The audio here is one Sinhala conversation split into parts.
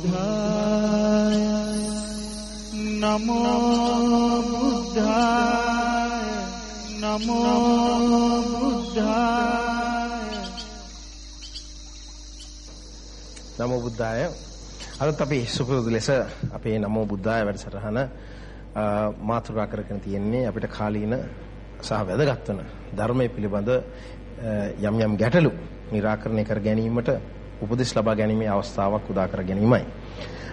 බුද්ධාය නමෝ බුද්ධාය. නමෝ බුද්ධාය නමෝ බුද්ධාය අදත් අපි සුපුරුදු ලෙස අපේ නමෝ බුද්ධාය වැඩසටහන අ, මාතෘකා කරගෙන තියෙන්නේ අපිට කාලීන සහ වැදගත් වන ධර්මයේ පිළිබඳ අ, යම් යම් ගැටලු निराකරණය කර ගැනීමට උපදෙස් ලබා ගැනීමේ අවස්ථාවක් උදා කර ගැනීමයි.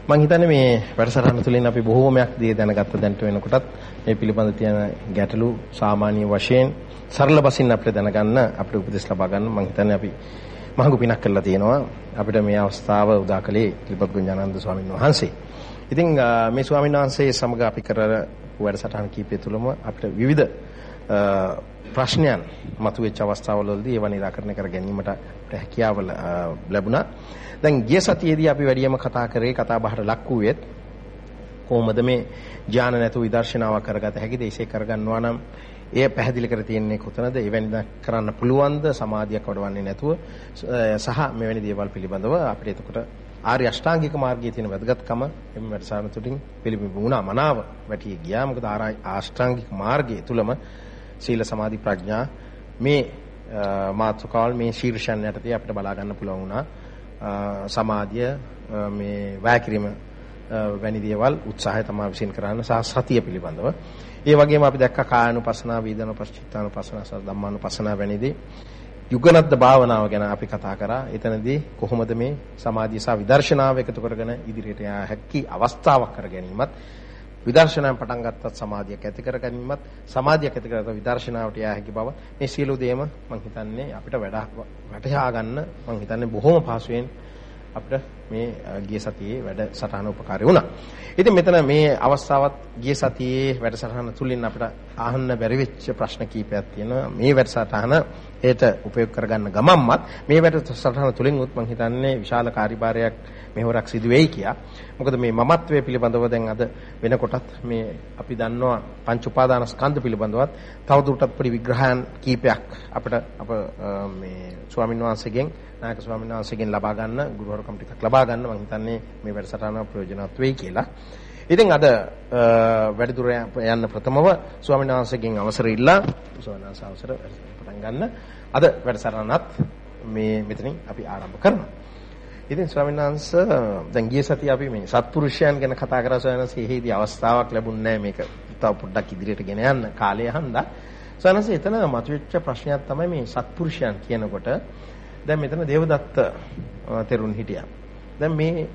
මම හිතන්නේ මේ වැඩසටහන තුළින් අපි බොහෝමයක් දේ දැනගත්ත දැනට වෙනකොටත් මේ පිළිබඳ තියෙන ගැටලු සාමාන්‍ය වශයෙන් සරල බසින් අපිට දැනගන්න අපිට උපදෙස් ලබා ගන්න මම හිතන්නේ අපි මහඟු පිනක් කරලා තියෙනවා අපිට මේ අවස්ථාව උදා කළේ ත්‍රිපත් ගුණානන්ද ස්වාමීන් වහන්සේ. ඉතින් අ, මේ ස්වාමීන් වහන්සේ සමග අපි කරන වැඩසටහන් කීපය තුළම අපිට විවිධ අ, ප්‍රශ්නයන් මතුවෙච්ච අවස්ථාවවලදී ඒවා निराකරණය කර ගැනීමට අපිට හැකියාව ල- අ, ලැබුණා. දැන් ගිය සතියේදී අපි වැඩියම කතා කරේ කතා බහට ලක් වූයේත් කොහොමද මේ ඥාන නැතුව විදර්ශනාවක් කරගත හැකිද? ඒසේ කරගන්නවා නම් එය පැහැදිලි කර තියෙන්නේ කොතනද? එවැනි දා කරන්න පුළුවන්ද? සමාධියක් වඩවන්නේ නැතුව අ, සහ මෙවැනි දේවල් පිළිබඳව අපිට එතකොට ආර්ය අෂ්ටාංගික මාර්ගයේ තියෙන වැදගත්කම එම් වැඩසටහන තුළින් පිළිබිඹු වුණා. මනාව වැටි ගියා. මොකද ආරයි අෂ්ටාංගික මාර්ගයේ තුලම සීල සමාධි ප්‍රඥා මේ අ, මාතෘකාවල් මේ ශීර්ෂයන් යටතේ අපිට බලා ගන්න පුළුවන් වුණා. අ, සමාධිය අ, මේ වැය වැනි දේවල් උත්සාහය තමයි විසින් කරන්න සහ සතිය පිළිබඳව. ඒ වගේම අපි දැක්ක කායानुපස්සනා, වේදනානුපස්චිත්තානුපස්සනා සහ ධම්මානුපස්සනා වැනිදී යුගනද්ද භාවනාව ගැන අපි කතා කරා. එතනදී කොහොමද මේ සමාධිය සහ විදර්ශනාව එකතු කරගෙන ඉදිරියට යා හැකි අවස්ථාවක් කර ගැනීමත් විදර්ශනාවෙන් පටන් ගත්තත් සමාධියක් ඇති කර ගැනීමත් සමාධියක් ඇති කරගත්ත විදර්ශනාවට යා හැකි බව මේ සියලු දේම මම හිතන්නේ අපිට වැඩ වැටහා ගන්න මම හිතන්නේ බොහොම පහසුවෙන් අපිට මේ අ, ගිය සතියේ වැඩ සටහන උපකාරී වුණා. ඉතින් මෙතන මේ අවස්ථාවත් ගිය සතියේ වැඩසටහන තුලින් අපිට අහන්න බැරි වෙච්ච ප්‍රශ්න කීපයක් තියෙනවා. මේ වැඩසටහන ඒට උපයෝග කරගන්න ගමන්මත් මේ වැඩසටහන තුලින් උත් මම හිතන්නේ විශාල කාර්යභාරයක් මෙහෙවරක් සිදු වෙයි කියා. මොකද මේ මමත්වයේ පිළිබඳව දැන් අද වෙනකොටත් මේ අපි දන්නවා පංච උපාදාන ස්කන්ධ පිළිබඳවත් තවදුරටත් පොඩි විග්‍රහයන් කීපයක් අපිට අප අ, මේ ස්වාමීන් වහන්සේගෙන් නායක ස්වාමීන් වහන්සේගෙන් ලබා ගන්න ගුරුවරුකම් ටිකක් ලබා ගන්න මම හිතන්නේ මේ වැඩසටහන ප්‍රයෝජනවත් වෙයි කියලා. ඉතින් අද අ, වැඩිදුර යන්න ප්‍රථමව ස්වාමීන් වහන්සේගෙන් අවසර ඉල්ලා ස්වාමීන් වහන්සේ අවසර වැඩසටහන පටන් ගන්න. අද වැඩසටහනත් මේ මෙතනින් අපි ආරම්භ කරනවා. ඉතින් ස්වාමීන් වහන්සේ දැන් ගිය සතියේ අපි මේ සත්පුරුෂයන් ගැන කතා කරා ස්වාමීන් වහන්සේ එහෙදී අවස්ථාවක් ලැබුණේ නැහැ මේක තව පොඩ්ඩක් ඉදිරියට ගෙන යන්න කාලය හන්දා. ස්වාමීන් වහන්සේ එතන මතුවෙච්ච ප්‍රශ්නයක් තමයි මේ සත්පුරුෂයන් කියනකොට දැන් මෙතන දේවදත්ත අ, තෙරුන් හිටියා. දැන් මේ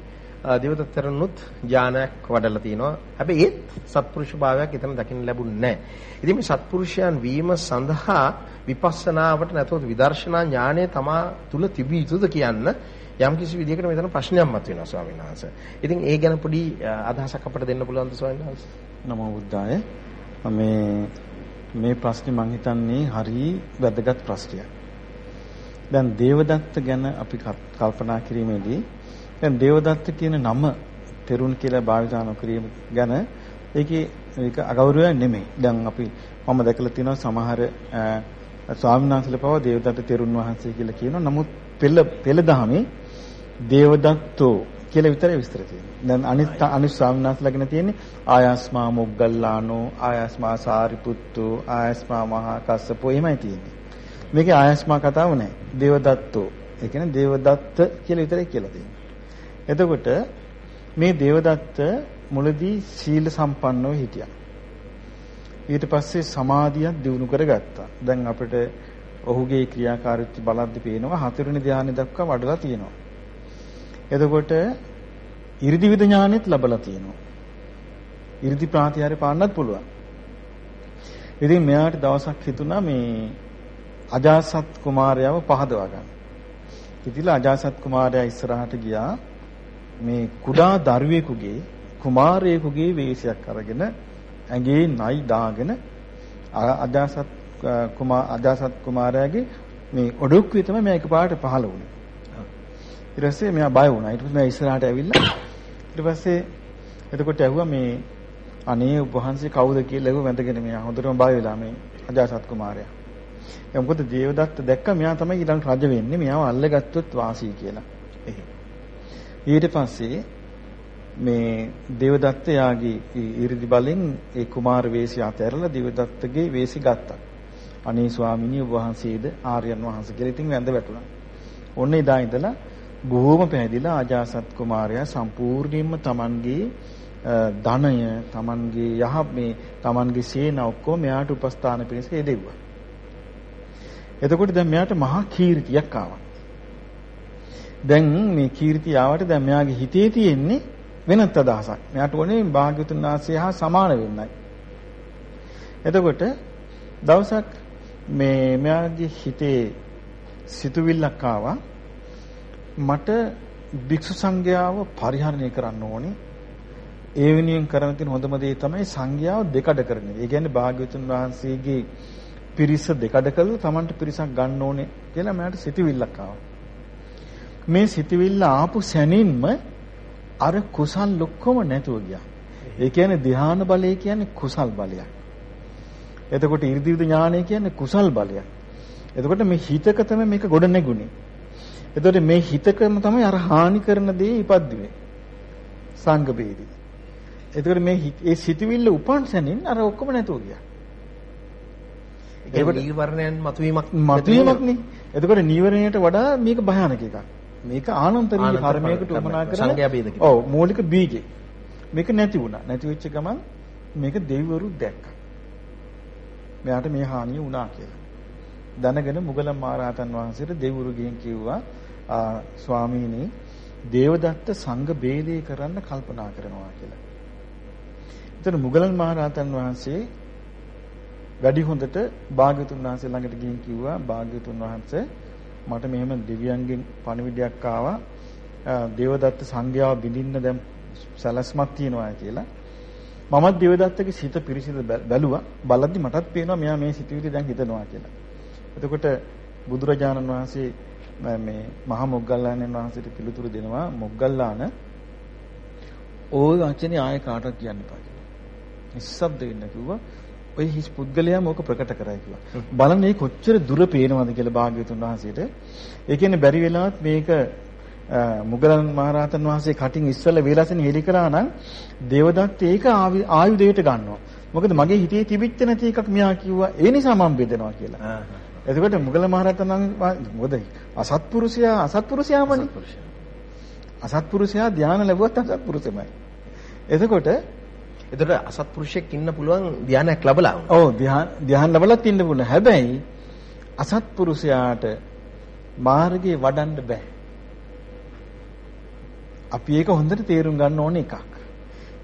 අ, දේවදත්ත තෙරුන්නුත් ඥානයක් වඩලා තිනවා. හැබැයි ඒත් සත්පුරුෂ භාවයක් එතන දකින්න ලැබුණේ නැහැ. ඉතින් මේ සත්පුරුෂයන් වීම සඳහා විපස්සනාවට නැතොත් විදර්ශනා ඥානය තමා තුල තිබිය යුතුද කියන්න යම් කිසි විදිහකට මෙතන ප්‍රශ්නයක් මතුවෙනවා ස්වාමීන් වහන්සේ. ඉතින් ඒ ගැන පොඩි අ, අදහසක් අපිට දෙන්න පුළුවන්ද ස්වාමීන් වහන්සේ? නමෝ බුද්ධාය මේ මේ ප්‍රශ්නේ මම හිතන්නේ හරි වැදගත් ප්‍රශ්නයක්. දැන් දේවදත්ත ගැන අපි කල්- කල්පනා කිරීමේදී දැන් දේවදත්ත කියන නම තෙරුන් කියලා භාවිතා නොකිරීම ගැන ඒකේ ඒක අගෞරවයක් නෙමෙයි. දැන් අපි මම දැකලා තියෙනවා සමහර අ, ස්වාමීන් වහන්සේලා පව දේවදත්ත තෙරුන් වහන්සේ කියලා කියනවා. නමුත් පෙළ පෙළ දහමේ දේවදත්තෝ කියලා විතරයි විස්තර තියෙන්නේ. දැන් අනිත් අනිත් ස්වාමීන් වහන්සේලා ගැන තියෙන්නේ ආයස්මා මොග්ගල්ලානෝ ආයස්මා සාරිපුත්තෝ ආයස්මා මහා කස්සපෝ එහෙමයි තියෙන්නේ. මේකේ ආයස්මා කතාව නැහැ. දේවදත්තෝ. ඒ කියන්නේ දේවදත්ත කියලා විතරයි කියලා තියෙන්නේ. එතකොට මේ දේවදත්ත මුලදී සීල සම්පන්නව හිටියා. ඊට පස්සේ සමාධියක් දියුණු කරගත්තා. දැන් අපිට ඔහුගේ ක්‍රියාකාරීත්වය බලද්දි පේනවා හතරවෙනි ධානය දක්වා වඩලා තියෙනවා. එතකොට 이르දිවිද ඥානෙත් ලැබලා තියෙනවා. 이르දි ප්‍රාතිහාරය පාන්නත් පුළුවන්. ඉතින් මෙයාට දවසක් හිතුණා මේ අජාසත් කුමාරයාව පහදවා ගන්න. ඉතින් අජාසත් කුමාරයා ඉස්සරහට ගියා මේ කුඩා දරුවෙකුගේ කුමාරයෙකුගේ වේශයක් අරගෙන ඇඟේ නයි දාගෙන අ- අජාසත් අ, කුමා අජාසත් කුමාරයාගේ මේ ඔඩොක්කුවේ තමයි මෙයා එකපාරට පහළ වුණේ. ඊට පස්සේ මෙයා බය වුණා. ඊට පස්සේ මෙයා ඉස්සරහට ඇවිල්ලා ඊට පස්සේ එතකොට ඇහුවා මේ අනේ ඔබ වහන්සේ කවුද කියලා ඇහුවා වැඳගෙන මෙයා හොඳටම බය වෙලා මේ අජාසත් කුමාරයා. ඒ මොකද දේවදත්ත දැක්ක මෙයා තමයි ඊළඟ රජ වෙන්නේ. මෙයාව අල්ලගත්තොත් වාසී කියලා. එහෙම. ඊට පස්සේ මේ දේවදත්ත යාගේ 이르දි බලෙන් ඒ කුමාර වේශය අතහැරලා දේවදත්තගේ වේශි ගත්තා. අනේ ස්වාමිනිය ඔබ වහන්සේද ආර්යයන් වහන්සේ කියලා ඉතින් වැඳ වැටුණා. ඔන්න එදා ඉඳලා බොහොම පැහැදිලා ආජාසත් කුමාරයා සම්පූර්ණයෙන්ම Tamanගේ ධනය, Tamanගේ යහ මේ Tamanගේ සේන ඔක්කොම මෙයාට උපස්ථාන පිණිස හේදෙව්වා. එතකොට දැන් මෙයාට මහා කීර්තියක් ආවා. දැන් මේ කීර්තිය ආවට දැන් මෙයාගේ හිතේ තියෙන්නේ වෙනත් අදහසක්. මෙයාට ඕනේ භාග්‍යතුන් වහන්සේ හා සමාන වෙන්නයි. එතකොට දවසක් මේ මෙයාගේ හිතේ සිතුවිල්ලක් ආවා මට භික්ෂු සංඝයාව පරිහරණය කරන්න ඕනේ. ඒ වෙනුවෙන් කරන්න තියෙන හොඳම දේ තමයි සංඝයාව දෙකඩ කරන එක. ඒ කියන්නේ භාග්‍යවතුන් වහන්සේගේ පිරිස දෙකඩ කළා Tamanට පිරිසක් ගන්න ඕනේ කියලා මට සිතුවිල්ලක් ආවා. මේ සිතුවිල්ල ආපු සැනින්ම අර කුසල් ඔක්කොම නැතුව ගියා. ඒ කියන්නේ ධ්‍යාන බලය කියන්නේ කුසල් බලයක්. එතකොට 이르දිවිද ඥානය කියන්නේ කුසල් බලයක්. එතකොට මේ හිතක තමයි මේක ගොඩ නැගුණේ. එතකොට මේ හිතකම තමයි අර හානි කරන දේ ඉපද්දුවේ. සංඝ බේදී. එතකොට මේ ඒ සිතවිල්ල උපන් සැනින් අර ඔක්කොම නැතුව ගියා. ඒකට නීවරණයන් මතුවීමක් මතුවීමක් නේ. එතකොට නීවරණයට වඩා මේක භයානක එකක්. මේක ආනන්තරීය කර්මයකට උමනා කරන සංඝයා ભેද කිව්වා. ඔව් මූලික බීජේ. මේක නැති වුණා. නැති වෙච්ච ගමන් මේක දෙවිවරු දැක්කා. මෙයාට මේ හානිය වුණා කියලා. දැනගෙන මුගලන් මහරහතන් වහන්සේට දෙවිවරු ගිහින් කිව්වා ස්වාමීනි දේවදත්ත සංඝ ભેදේ කරන්න කල්පනා කරනවා කියලා. එතන මුගලන් මහරහතන් වහන්සේ වැඩි හොඳට භාග්‍යතුන් වහන්සේ ළඟට ගිහින් කිව්වා භාග්‍යතුන් වහන්සේ මට මෙහෙම දෙවියන්ගෙන් පණිවිඩයක් ආවා දේවදත්ත සංඝයාව බිඳින්න දැන් සැලැස්මක් තියෙනවා කියලා මමත් දේවදත්තගේ සිත පිරිසිදු බැලුවා බලද්දි මටත් පේනවා මෙයා මේ සිතුවිලි දැන් හිතනවා කියලා එතකොට බුදුරජාණන් වහන්සේ මේ මහා මොග්ගල්ලාණන් වහන්සේට පිළිතුරු දෙනවා මොග්ගල්ලාන ওই වචනේ ආයෙ කාටවත් කියන්න එපා කියලා. නිස්සබ්ද වෙන්න කිව්වා. ඔය හිස් පුද්ගලයාම ඕක ප්‍රකට කරයි කිව්වා. බලන්න මේ කොච්චර දුර පේනවද කියලා භාග්‍යවතුන් වහන්සේට. ඒ කියන්නේ බැරි වෙලාවත් මේක මුගලන් මහරහතන් වහන්සේ කටින් ඉස්සෙල්ලා වේලාසෙන් හෙලි කරා නම් දේවදත්ත ඒක ආයුධයට ගන්නවා. මොකද මගේ හිතේ තිබිච්ච නැති එකක් මෙයා කිව්වා. ඒ නිසා මම බෙදනවා කියලා. එතකොට මුගල මහරහතන් මොකද අසත්පුරුෂයා අසත්පුරුෂයාමනේ. අසත්පුරුෂයා ධානය ලැබුවත් අසත්පුරුෂෙමයි. එතකොට එතකොට අසත්පුරුෂයෙක් ඉන්න පුළුවන් ධානයක් ලැබලා. ඔව් ධාන ධාන ලැබලත් ඉන්න පුළුවන්. හැබැයි අසත්පුරුෂයාට මාර්ගේ වඩන්න බෑ. අපි ඒක හොඳට තේරුම් ගන්න ඕන එකක්.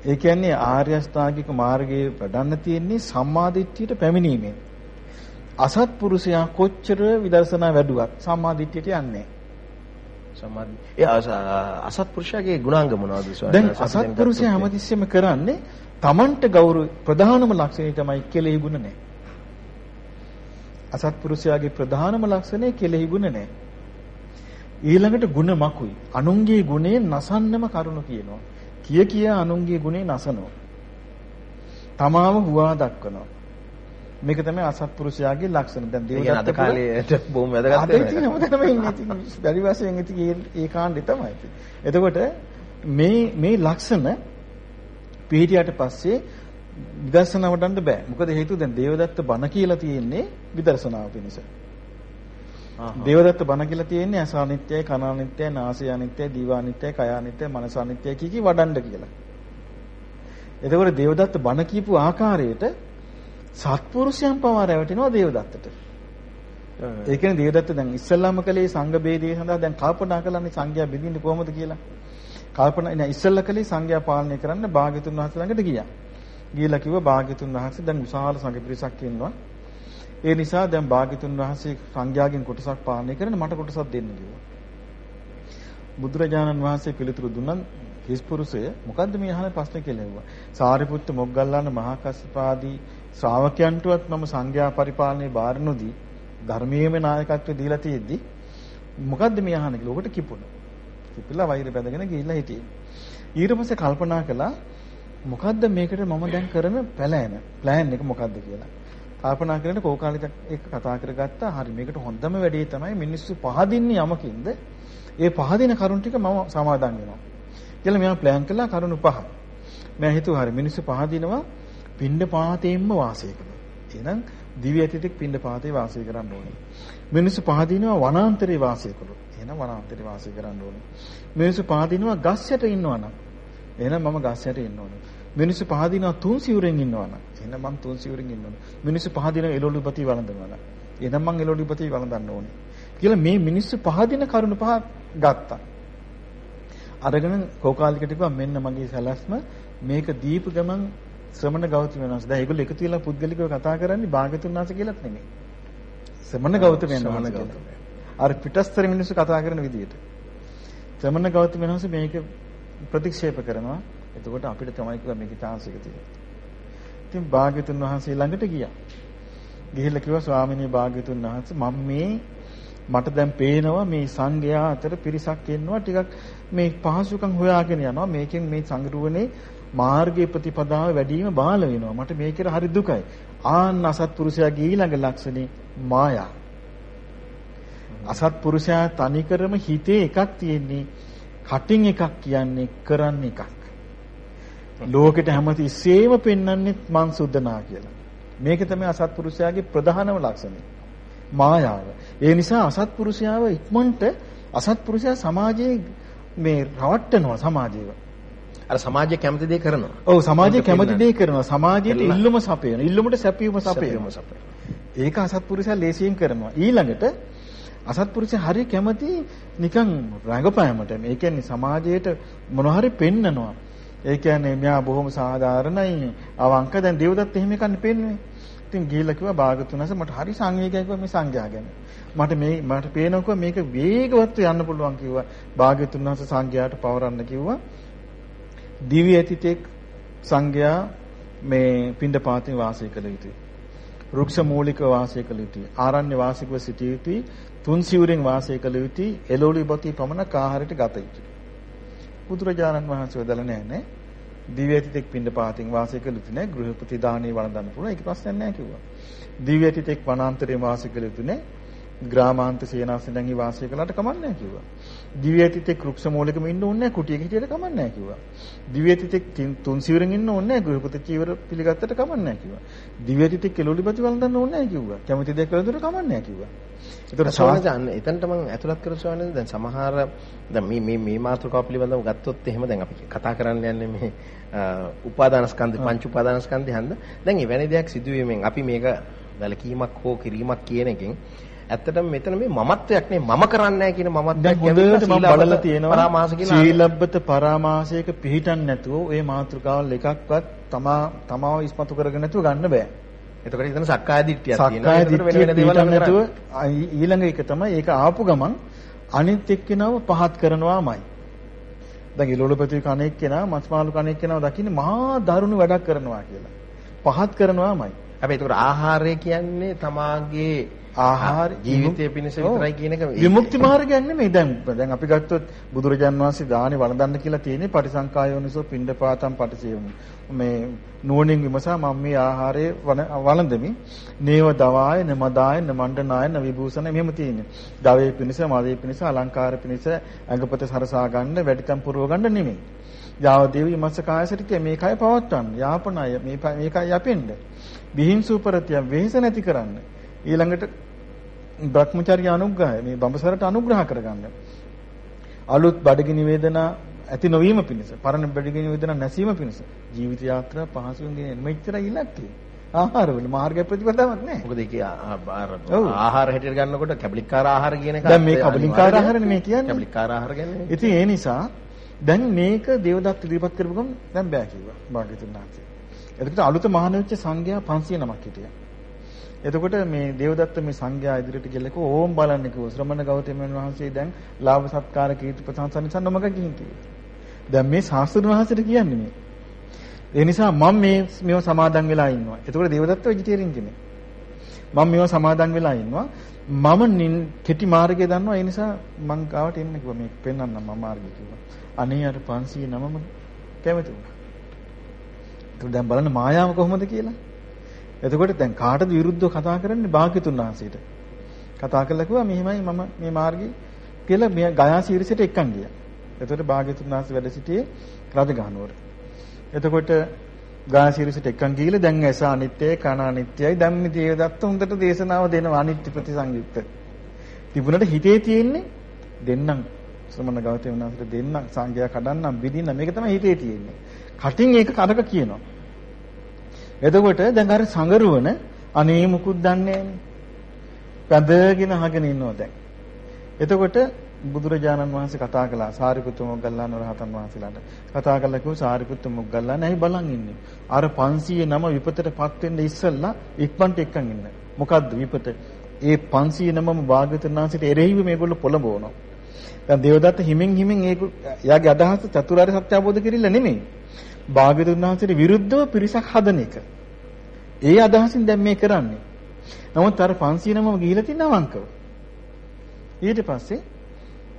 ඒ කියන්නේ ආර්ය අෂ්ටාංගික මාර්ගයේ වඩන්න තියෙන්නේ සම්මාදිට්ඨියට පැමිණීමෙන්. අසත්පුරුෂයා කොච්චර විදර්ශනා වැඩුවත් සම්මාදිට්ඨියට යන්නේ සමාධි ඒ අසත්පුරුෂයාගේ ගුණාංග මොනවද දැන් අසත්පුරුෂයා හැමතිස්සෙම කරන්නේ Tamanට ගෞරව ප්‍රධානම ලක්ෂණය තමයි කෙලෙහි ගුණ නැහැ. අසත්පුරුෂයාගේ ප්‍රධානම ලක්ෂණය කෙලෙහි ගුණ නැහැ. ඊළඟට ගුණ මකුයි. අනුන්ගේ ගුණේ නසන්නම කරුණු කියනවා. කිය කිය අනුන්ගේ ගුණේ නසනවා. තමාව හුවා දක්වනවා. මේක තමයි අසත්පුරුෂයාගේ ලක්ෂණ. දැන් දේවදත්ත කාලේට බොහොම වැදගත් වෙනවා. අද තියෙන ඉන්නේ. ඉතින් බැරි වශයෙන් ඉතින් ඒ කාණ්ඩේ තමයි. එතකොට මේ මේ ලක්ෂණ පිළිහිටියට පස්සේ විදර්ශනා වඩන්න බෑ. මොකද හේතුව දැන් දේවදත්ත බණ කියලා තියෙන්නේ විදර්ශනාව පිණිස. දේවදත්ත බණ කියලා තියෙන්නේ අස අනිත්‍යයි, කන අනිත්‍යයි, නාසය අනිත්‍යයි, දිව අනිත්‍යයි, කය අනිත්‍යයි, මනස අනිත්‍යයි කී කී වඩන්න කියලා. එතකොට දේවදත්ත බණ කියපු ආකාරයට සත්පුරුෂයන් පවා රැවටෙනවා දේවදත්තට. ඒ කියන්නේ දේවදත්ත දැන් ඉස්සල්ලාම කලේ සංඝ ભેදයේ සඳහා දැන් කල්පනා කළානේ සංඝයා බෙදින්නේ කොහොමද කියලා. කල්පනා නෑ ඉස්සල්ලා කලේ සංඝයා පාලනය කරන්න භාග්‍යතුන් වහන්සේ ළඟට ගියා. ගිහිලා කිව්වා භාග්‍යතුන් වහන්සේ දැන් විශාල සංඝ පිරිසක් ඉන්නවා. ඒ නිසා දැන් භාග්‍යතුන් වහන්සේ සංඝයාගෙන් කොටසක් පාලනය කරන්න මට කොටසක් දෙන්න කිව්වා. බුදුරජාණන් වහන්සේ පිළිතුරු දුන්නා හිස් පුරුෂය මොකද්ද මේ අහන ප්‍රශ්නේ කියලා ඇහුවා. සාරිපුත්ත මොග්ගල්ලාන මහා කස්සපාදී ශ්‍රාවකයන්ටවත් මම සංඝයා පරිපාලනයේ බාර නොදී ධර්මයේම නායකත්වය දීලා තියෙද්දි මොකද්ද මේ අහන කියලා. ඔකට කිපුණා. කිපිලා වෛර බැඳගෙන ගිහිල්ලා හිටියේ. ඊට පස්සේ කල්පනා කළා මොකද්ද මේකට මම දැන් කරන පැලෑන ප්ලෑන් එක මොකද්ද කියලා. කල්පනා කරගෙන කෝකාලිත එක්ක කතා කරගත්තා. හරි මේකට හොඳම වැඩේ තමයි මිනිස්සු පහදින්නේ යමකින්ද ඒ පහදින කරුණ ටික මම සමාදන් වෙනවා. කියලා මෙයා ප්ලෑන් කළා කරුණු පහ. මම හිතුවා හරි මිනිස්සු පහදිනවා පින්ඩ පාතේම්ම වාසය කරනවා. එහෙනම් දිව්‍ය ඇතිතෙක් පින්ඩ පාතේ වාසය කරන්න ඕනේ. මිනිස්සු පහදිනවා වනාන්තරේ වාසය කළොත්. එහෙනම් වනාන්තරේ වාසය කරන්න ඕනේ. මිනිස්සු පහදිනවා ගස් යට ඉන්නවා නම්. එහෙනම් මම ගස් යට ඉන්න ඕනේ. මිනිස්සු පහදිනවා තුන් සිවුරෙන් ඉන්නවා නම්. එහෙනම් මම තුන් සිවුරෙන් ඉන්න ඕනේ. මිනිස්සු පහදිනවා එළවලුපති වළඳනවා නම්. එහෙනම් මම එළවලුපති වළඳන්න ඕනේ. කියලා මේ මිනිස්සු පහදින කරුණ පහ ගත්තා. අරගෙන කෝකාලිකට කිව්වා මෙන්න මගේ සැලැස්ම මේක දීප ගමන් ශ්‍රමණ ගෞතම වෙනස්. දැන් ඒගොල්ලෝ එකතු වෙලා පුද්ගලිකව කතා කරන්නේ භාගතුන් වහන්සේ කියලාත් නෙමෙයි. ශ්‍රමණ ගෞතම වෙනවා. අර පිටස්තර මිනිස්සු කතා කරන විදිහට. ශ්‍රමණ ගෞතම වෙනස් මේක ප්‍රතික්ෂේප කරනවා. එතකොට අපිට තමයි කිව්වා මේකේ chance එක තියෙනවා. ඉතින් භාග්‍යතුන් වහන්සේ ළඟට ගියා. ගිහිල්ලා කිව්වා ස්වාමිනී භාග්‍යතුන් වහන්සේ මම මේ මට දැන් පේනවා මේ සංඝයා අතර පිරිසක් ඉන්නවා ටිකක් මේ පහසුකම් හොයාගෙන යනවා මේකෙන් මේ සංගරුවනේ මාර්ගයේ ප්‍රතිපදාව වැඩිම බාල වෙනවා මට මේකේ හරි දුකයි ආන්න අසත්පුරුෂයාගේ ඊළඟ ලක්ෂණේ මායා අසත්පුරුෂයා තනිකරම හිතේ එකක් තියෙන්නේ කටින් එකක් කියන්නේ කරන්න එකක් ලෝකෙට හැමතිස්සෙම පෙන්වන්නේ මං සුද්ධනා කියලා මේක තමයි අසත්පුරුෂයාගේ ප්‍රධානම ලක්ෂණය මායාව. ඒ නිසා අසත්පුරුෂයාව ඉක්මනට අසත්පුරුෂයා සමාජයේ මේ රවට්ටනවා සමාජයව. අර සමාජය කැමති දේ කරනවා. ඔව් සමාජය කැමති දේ කරනවා. සමාජයට ඉල්ලුම සපයන. ඉල්ලුමට සැපීම සපයන. ඒක අසත්පුරුෂයා ලේසියෙන් කරනවා. ඊළඟට අසත්පුරුෂයා හරිය කැමති නිකන් රඟපෑමට. ඒ කියන්නේ සමාජයට මොන හරි පෙන්නනවා. ඒ කියන්නේ මෙයා බොහොම සාධාරණයි අවංක දැන් දේවදත්ත එහෙම එකක් නෙපෙන්නේ. ඉතින් ගිහිල්ලා කිව්වා භාගතුනස මට හරි සංවේගයක් කිව්වා මේ සංඝයා ගැන. මට මේ මට පේනකො මේක වේගවත්ව යන්න පුළුවන් කිව්වා. භාගතුනස සංඝයාට පවරන්න කිව්වා. දිව්‍ය ඇතිතෙක් සංඝයා මේ පින්ඩපාතේ වාසය කළ යුතුයි. රුක්ෂ මූලික වාසය කළ යුතුයි. ආරණ්‍ය වාසිකව සිටිය යුතුයි. තුන් සිවුරෙන් වාසය කළ යුතුයි. එළවලු බති පමණක් ආහාරයට ගත යුතුයි. බුදුරජාණන් වහන්සේ වදලා නැහැ නේ. දිව්‍යතිතෙක් පින්ඩ පාතින් වාසය කළ යුතු නැහැ. ගෘහපති දානේ වළඳන්න පුළුවන්. ඒක ප්‍රශ්නයක් නැහැ කිව්වා. දිව්‍යතිතෙක් වනාන්තරයේ වාසය කළ යුතු නැහැ. ග්‍රාමාන්ත සේනාසනන්හි වාසය කළාට කමක් නැහැ කිව්වා. දිව්‍යතිතෙක් රුක්ෂ මූලිකම ඉන්න ඕනේ නැහැ. කුටියක හිටියට කමක් නැහැ කිව්වා. දිව්‍යතිතෙක් තුන් සිවුරෙන් ඉන්න ඕනේ නැහැ. ගෘහපති චීවර පිළිගත්තට කමක් නැහැ කිව්වා. දිව්‍යතිතෙක් කෙලොලිපති වළඳන්න ඕනේ නැහැ කිව්වා. කැමති දෙයක් කළ දුර කමක් නැහැ කිව්වා. ඒතර සෝනජාන එතනට මම ඇතුළත් කර සෝනජ දැන් සමහර දැන් මේ මේ මේ මාතෘකාව පිළිබඳව ගත්තොත් එහෙම දැන් අපි කතා කරන්න යන්නේ මේ උපාදානස්කන්ධ පංච උපාදානස්කන්ධය හන්ද? දැන් එවැනි දෙයක් සිදුවීමෙන් අපි මේක වැලකීමක් හෝ කිරීමක් කියන එකෙන් ඇත්තටම මෙතන මේ මමත්වයක් නේ. මම කරන්නේ නැහැ කියන මමත්වයක් හොඳට මම බලලා තියෙනවා. පරාමාස කියන සීලබ්බත පරාමාසයක පිළිටන් නැතුව ওই මාතෘකාවල් එකක්වත් තමා තමාව ඉස්මතු කරගෙන නැතුව ගන්න බෑ එතකොට එතන සක්කාය දිට්ඨියක් තියෙනවා. සක්කාය දිට්ඨිය නැතුව ඊළඟ එක තමයි ඒක ආපු ගමන් අනිත් එක්කෙනාව පහත් කරනවාමයි. දැන් ඉලෝලපති කණෙක් කෙනා මස්මාළු කණෙක් කෙනාව දකින්නේ මහා දරුණු වැඩක් කරනවා කියලා. පහත් කරනවාමයි. හැබැයි ඒක ආහාරය කියන්නේ තමාගේ ආහාර ජීවිතය පිණිස විතරයි කියන එක. විමුක්ති මාර්ගයක් නෙමෙයි දැන් දැන් අපි ගත්තොත් බුදුරජාන් වහන්සේ දානේ වළඳන්න කියලා තියෙන්නේ පටිසංකායෝනිසෝ පිණ්ඩපාතම් පටිසේවමු. මේ නුවණින් විමසා මම මේ ආහාරයේ වළඳමි. නේව දවාය නමදාය නමණ්ඩනාය නවිභූෂණ මෙහෙම තියෙන්නේ. දවේ පිණිස මදේ පිණිස අලංකාර පිණිස ඇඟපත සරසා ගන්න වැඩිතම් පුරව ගන්න නෙමෙයි. යාව දේවි මස්ස කායසරිතය මේ කය පවත්වන්න. යාපනය මේ මේකයි යපෙන්න විහිංසූපරතිය වෙහෙස නැති කරන්න ඊළඟට භ්‍රමචර්ය අනුග්‍රහය මේ බඹසරට අනුග්‍රහ කරගන්න. අලුත් බඩගිනි වේදනා ඇති නොවීම පිණිස, පරණ බඩගිනි වේදනා නැසීම පිණිස ජීවිත යාත්‍රා පහසුවෙන් ගෙන මෙච්චරයි ඉලක්කය. ආහාරවල මාර්ග ප්‍රතිපදාවක් නැහැ. මොකද ඒකේ ආහාර හැටියට ගන්නකොට කැබලිකාර ආහාර කියන එක දැන් මේ කැබලිකාර ආහාරනේ මේ කියන්නේ. කැබලිකාර ආහාර කියන්නේ. ඉතින් ඒ නිසා දැන් මේක දේවදත්ත ඉදිරිපත් කරපු ගමන් දැන් බෑ කිව්වා භාග්‍යතුන් වහන්සේ. එතකොට අලුත මහාන වෙච්ච සංඝයා 500 නමක් හිටියා. එතකොට මේ දේවදත්ත මේ සංඝයා ඉදිරියට ගිහලා කිව්වා ඕම් බලන්න කිව්වා ශ්‍රමණ ගෞතමයන් වහන්සේ දැන් ලාභ සත්කාර කීර්ති ප්‍රශංසා නිසා නොමග ගිහින් කිව්වා. දැන් මේ ශාස්ත්‍රඥ වහන්සේට කියන්නේ මේ. ඒ නිසා මම මේ මේව සමාදන් වෙලා ඉන්නවා. එතකොට දේවදත්ත වෙජිටේරියන් කෙනෙක්. මම මේව සමාදන් වෙලා ඉන්නවා. මම කෙටි මාර්ගය දන්නවා. ඒ නිසා මං ගාවට එන්න කිව්වා මේ පෙන්වන්නම් මම මාර්ගය කිව්වා. අනේ අර 509ම කැමති වුණා. ඒක දැන් බලන්න මායාව කොහොමද කියලා. එතකොට දැන් කාටද විරුද්ධව කතා කරන්නේ භාග්‍යතුන් වහන්සේට. කතා කළා කිව්වා මෙහිමයි මම මේ මාර්ගේ කියලා මෙයා ගයා ශීර්ෂයට එක්කන් ගියා. එතකොට භාග්‍යතුන් වහන්සේ වැඩ සිටියේ රජගහනුවර. එතකොට ගයා ශීර්ෂයට එක්කන් ගිහිල්ලා දැන් ඇස අනිත්‍යයි කන අනිත්‍යයි දැන් මේ දේවදත්ත හොඳට දේශනාව දෙනවා අනිත්‍ය ප්‍රතිසංයුක්ත. තිබුණට හිතේ තියෙන්නේ දෙන්නම් ශ්‍රමණ ගෞතම වහන්සේට දෙන්නම් සංඝයා කඩන්නම් බිදින්න මේක තමයි හිතේ තියෙන්නේ. කටින් ඒක කරක කියනවා. එතකොට දැන් අර සංගරුවන අනේ මුකුත් දන්නේ පැදගෙන අහගෙන ඉන්නවා දැන්. එතකොට බුදුරජාණන් වහන්සේ කතා කළා සාරිපුත්ත මොග්ගල්ලාන රහතන් වහන්සේලාට. කතා කළා කිව්ව සාරිපුත්ත මොග්ගල්ලාන ඇයි බලන් ඉන්නේ? අර 500 නම විපතටපත් වෙන්න ඉස්සෙල්ලා ඉක්මනට එක්කන් ඉන්න. මොකද්ද විපත? ඒ 500 නමම භාග්‍යවතුන් වහන්සේට එරෙහිව මේගොල්ලෝ පොළඹවනවා. දැන් දේවදත්ත හිමින් හිමින් ඒ යාගේ අදහස චතුරාර්ය සත්‍ය අවබෝධ කරගන්න නෙමෙයි. භාග්‍යවතුන් වහන්සේට විරුද්ධව පිරිසක් හදන එක. ඒ අදහසින් දැන් මේ කරන්නේ. නමුත් අර 500 නමම ගිහිලා තින්න අවංකව. ඊට පස්සේ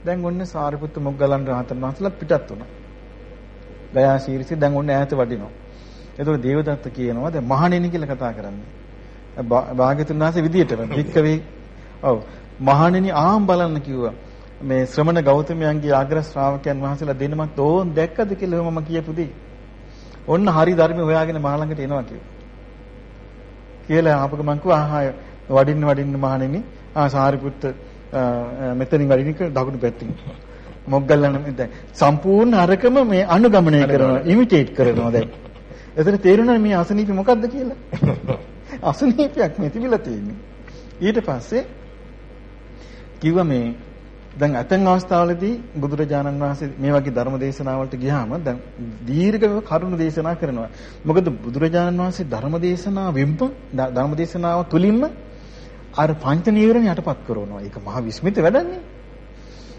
දැන් ඔන්න සාරිපුත්ත මොග්ගලන් රහතන් වහන්සේලා පිටත් වුණා. ගයා ශීර්ෂි දැන් ඔන්න ඈත වඩිනවා. එතකොට දේවදත්ත කියනවා දැන් මහණෙනි කියලා කතා කරන්නේ. භාග්‍යතුන් වහන්සේ විදියටම වික්කවේ ඔව් මහණෙනි ආම් බලන්න කිව්වා. මේ ශ්‍රමණ ගෞතමයන්ගේ ආග්‍ර ශ්‍රාවකයන් වහන්සේලා දෙනමත් ඕන් දැක්කද කියලා මම කියපු දෙයි. ඔන්න හරි ධර්ම හොයාගෙන මා ළඟට එනවා කිව්වා. කියලා ආපක මං කිව්වා ආහා වඩින්න වඩින්න මහණෙනි ආ සාරිපුත්ත මෙතනින් වඩින්න දකුණු පැත්තෙන්. මොග්ගල්ලාන දැන් සම්පූර්ණ අරකම මේ අනුගමනය කරනවා ඉමිටේට් කරනවා දැන්. එතන තේරුණා මේ අසනීපි මොකද්ද කියලා. අසනීපයක් මේ තිබිලා තියෙන්නේ. ඊට පස්සේ කිව්වා මේ දැන් ඇතන් අවස්ථාවලදී බුදුරජාණන් වහන්සේ මේ වගේ ධර්ම දේශනාවලට ගියාම දැන් දීර්ඝව කරුණ දේශනා කරනවා. මොකද බුදුරජාණන් වහන්සේ ධර්ම දේශනාවෙන්ම ධර්ම දේශනාව තුලින්ම අර පංච නීවරණ යටපත් කරනවා. ඒක මහ විස්මිත වැඩන්නේ.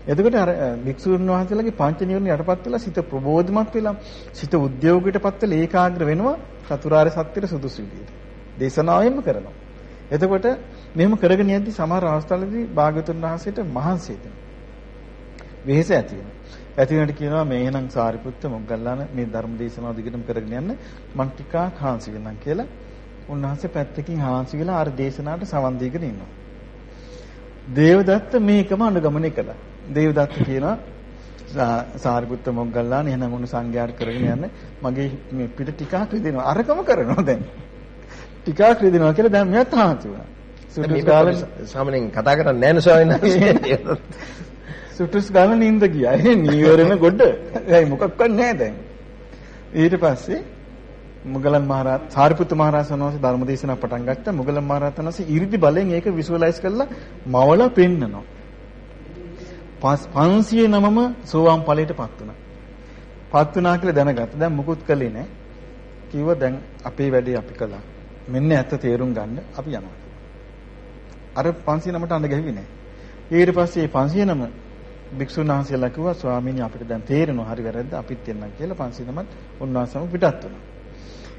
එතකොට අර භික්ෂුන් වහන්සේලාගේ පංච නීවරණ යටපත් වෙලා සිත ප්‍රබෝධමත් වෙලා සිත උද්‍යෝගයටපත් වෙලා ඒකාග්‍ර වෙනවා චතුරාර්ය සත්‍යයට සුදුසු විදියට. දේශනාවෙන්ම කරනවා. එතකොට මෙහෙම කරගෙන යද්දි සමහර අවස්ථාවලදී භාග්‍යතුන් වහන්සේට මහන්සි හිතෙනවා. වෙහෙස ඇති වෙනවා. ඇති වෙනට කියනවා මේ එහෙනම් සාරිපුත්ත මොග්ගල්ලාන මේ ධර්ම දේශනාව දිගටම කරගෙන යන්න මං ටිකක් හාන්සි වෙනම් කියලා උන්වහන්සේ පැත්තකින් හාන්සි වෙලා අර දේශනාවට සවන් දීගෙන ඉන්නවා. දේවදත්ත මේකම අනුගමනය කළා. දේවදත්ත කියනවා සාරිපුත්ත මොග්ගල්ලාන එහෙනම් උණු සංඝයාට කරගෙන යන්න මගේ මේ පිට ටිකක් රිදෙනවා. අරකම කරනවා දැන්. ටිකක් රිදෙනවා කියලා දැන් මෙයාත් හාන්සි වුණා. සුටුස් ගාලා සාමාන්‍යයෙන් කතා කරන්නේ නැහැ නේ ස්වාමීන් වහන්සේ. සුටුස් ගාලා නිින්ද ගියා. ඒ නීවරණ ගොඩ. ඒ මොකක්වත් නැහැ දැන්. ඊට පස්සේ මුගලන් මහරහත් සාරිපුත්ත මහරහතන් වහන්සේ ධර්ම දේශනාව පටන් ගත්තා. මුගලන් මහරහතන් වහන්සේ 이르දි බලෙන් ඒක විසුවලයිස් කරලා මවලා පෙන්නනවා. 500 නමම සෝවාන් ඵලයටපත් වුණා. පත් වුණා කියලා දැනගත්තා. දැන් මුකුත් කළේ නැහැ. කිව්වා දැන් අපේ වැඩේ අපි කළා. මෙන්න ඇත්ත තේරුම් ගන්න අපි යනවා. අර 500 නමට අඳ ගැහුවේ නැහැ. ඊට පස්සේ 500 නම භික්ෂුන් වහන්සේලා කිව්වා ස්වාමීනි අපිට දැන් තේරෙනවා හරි වැරද්ද අපිත් එන්නම් කියලා 500 නමත් උන්වහන්සේම පිටත් වුණා.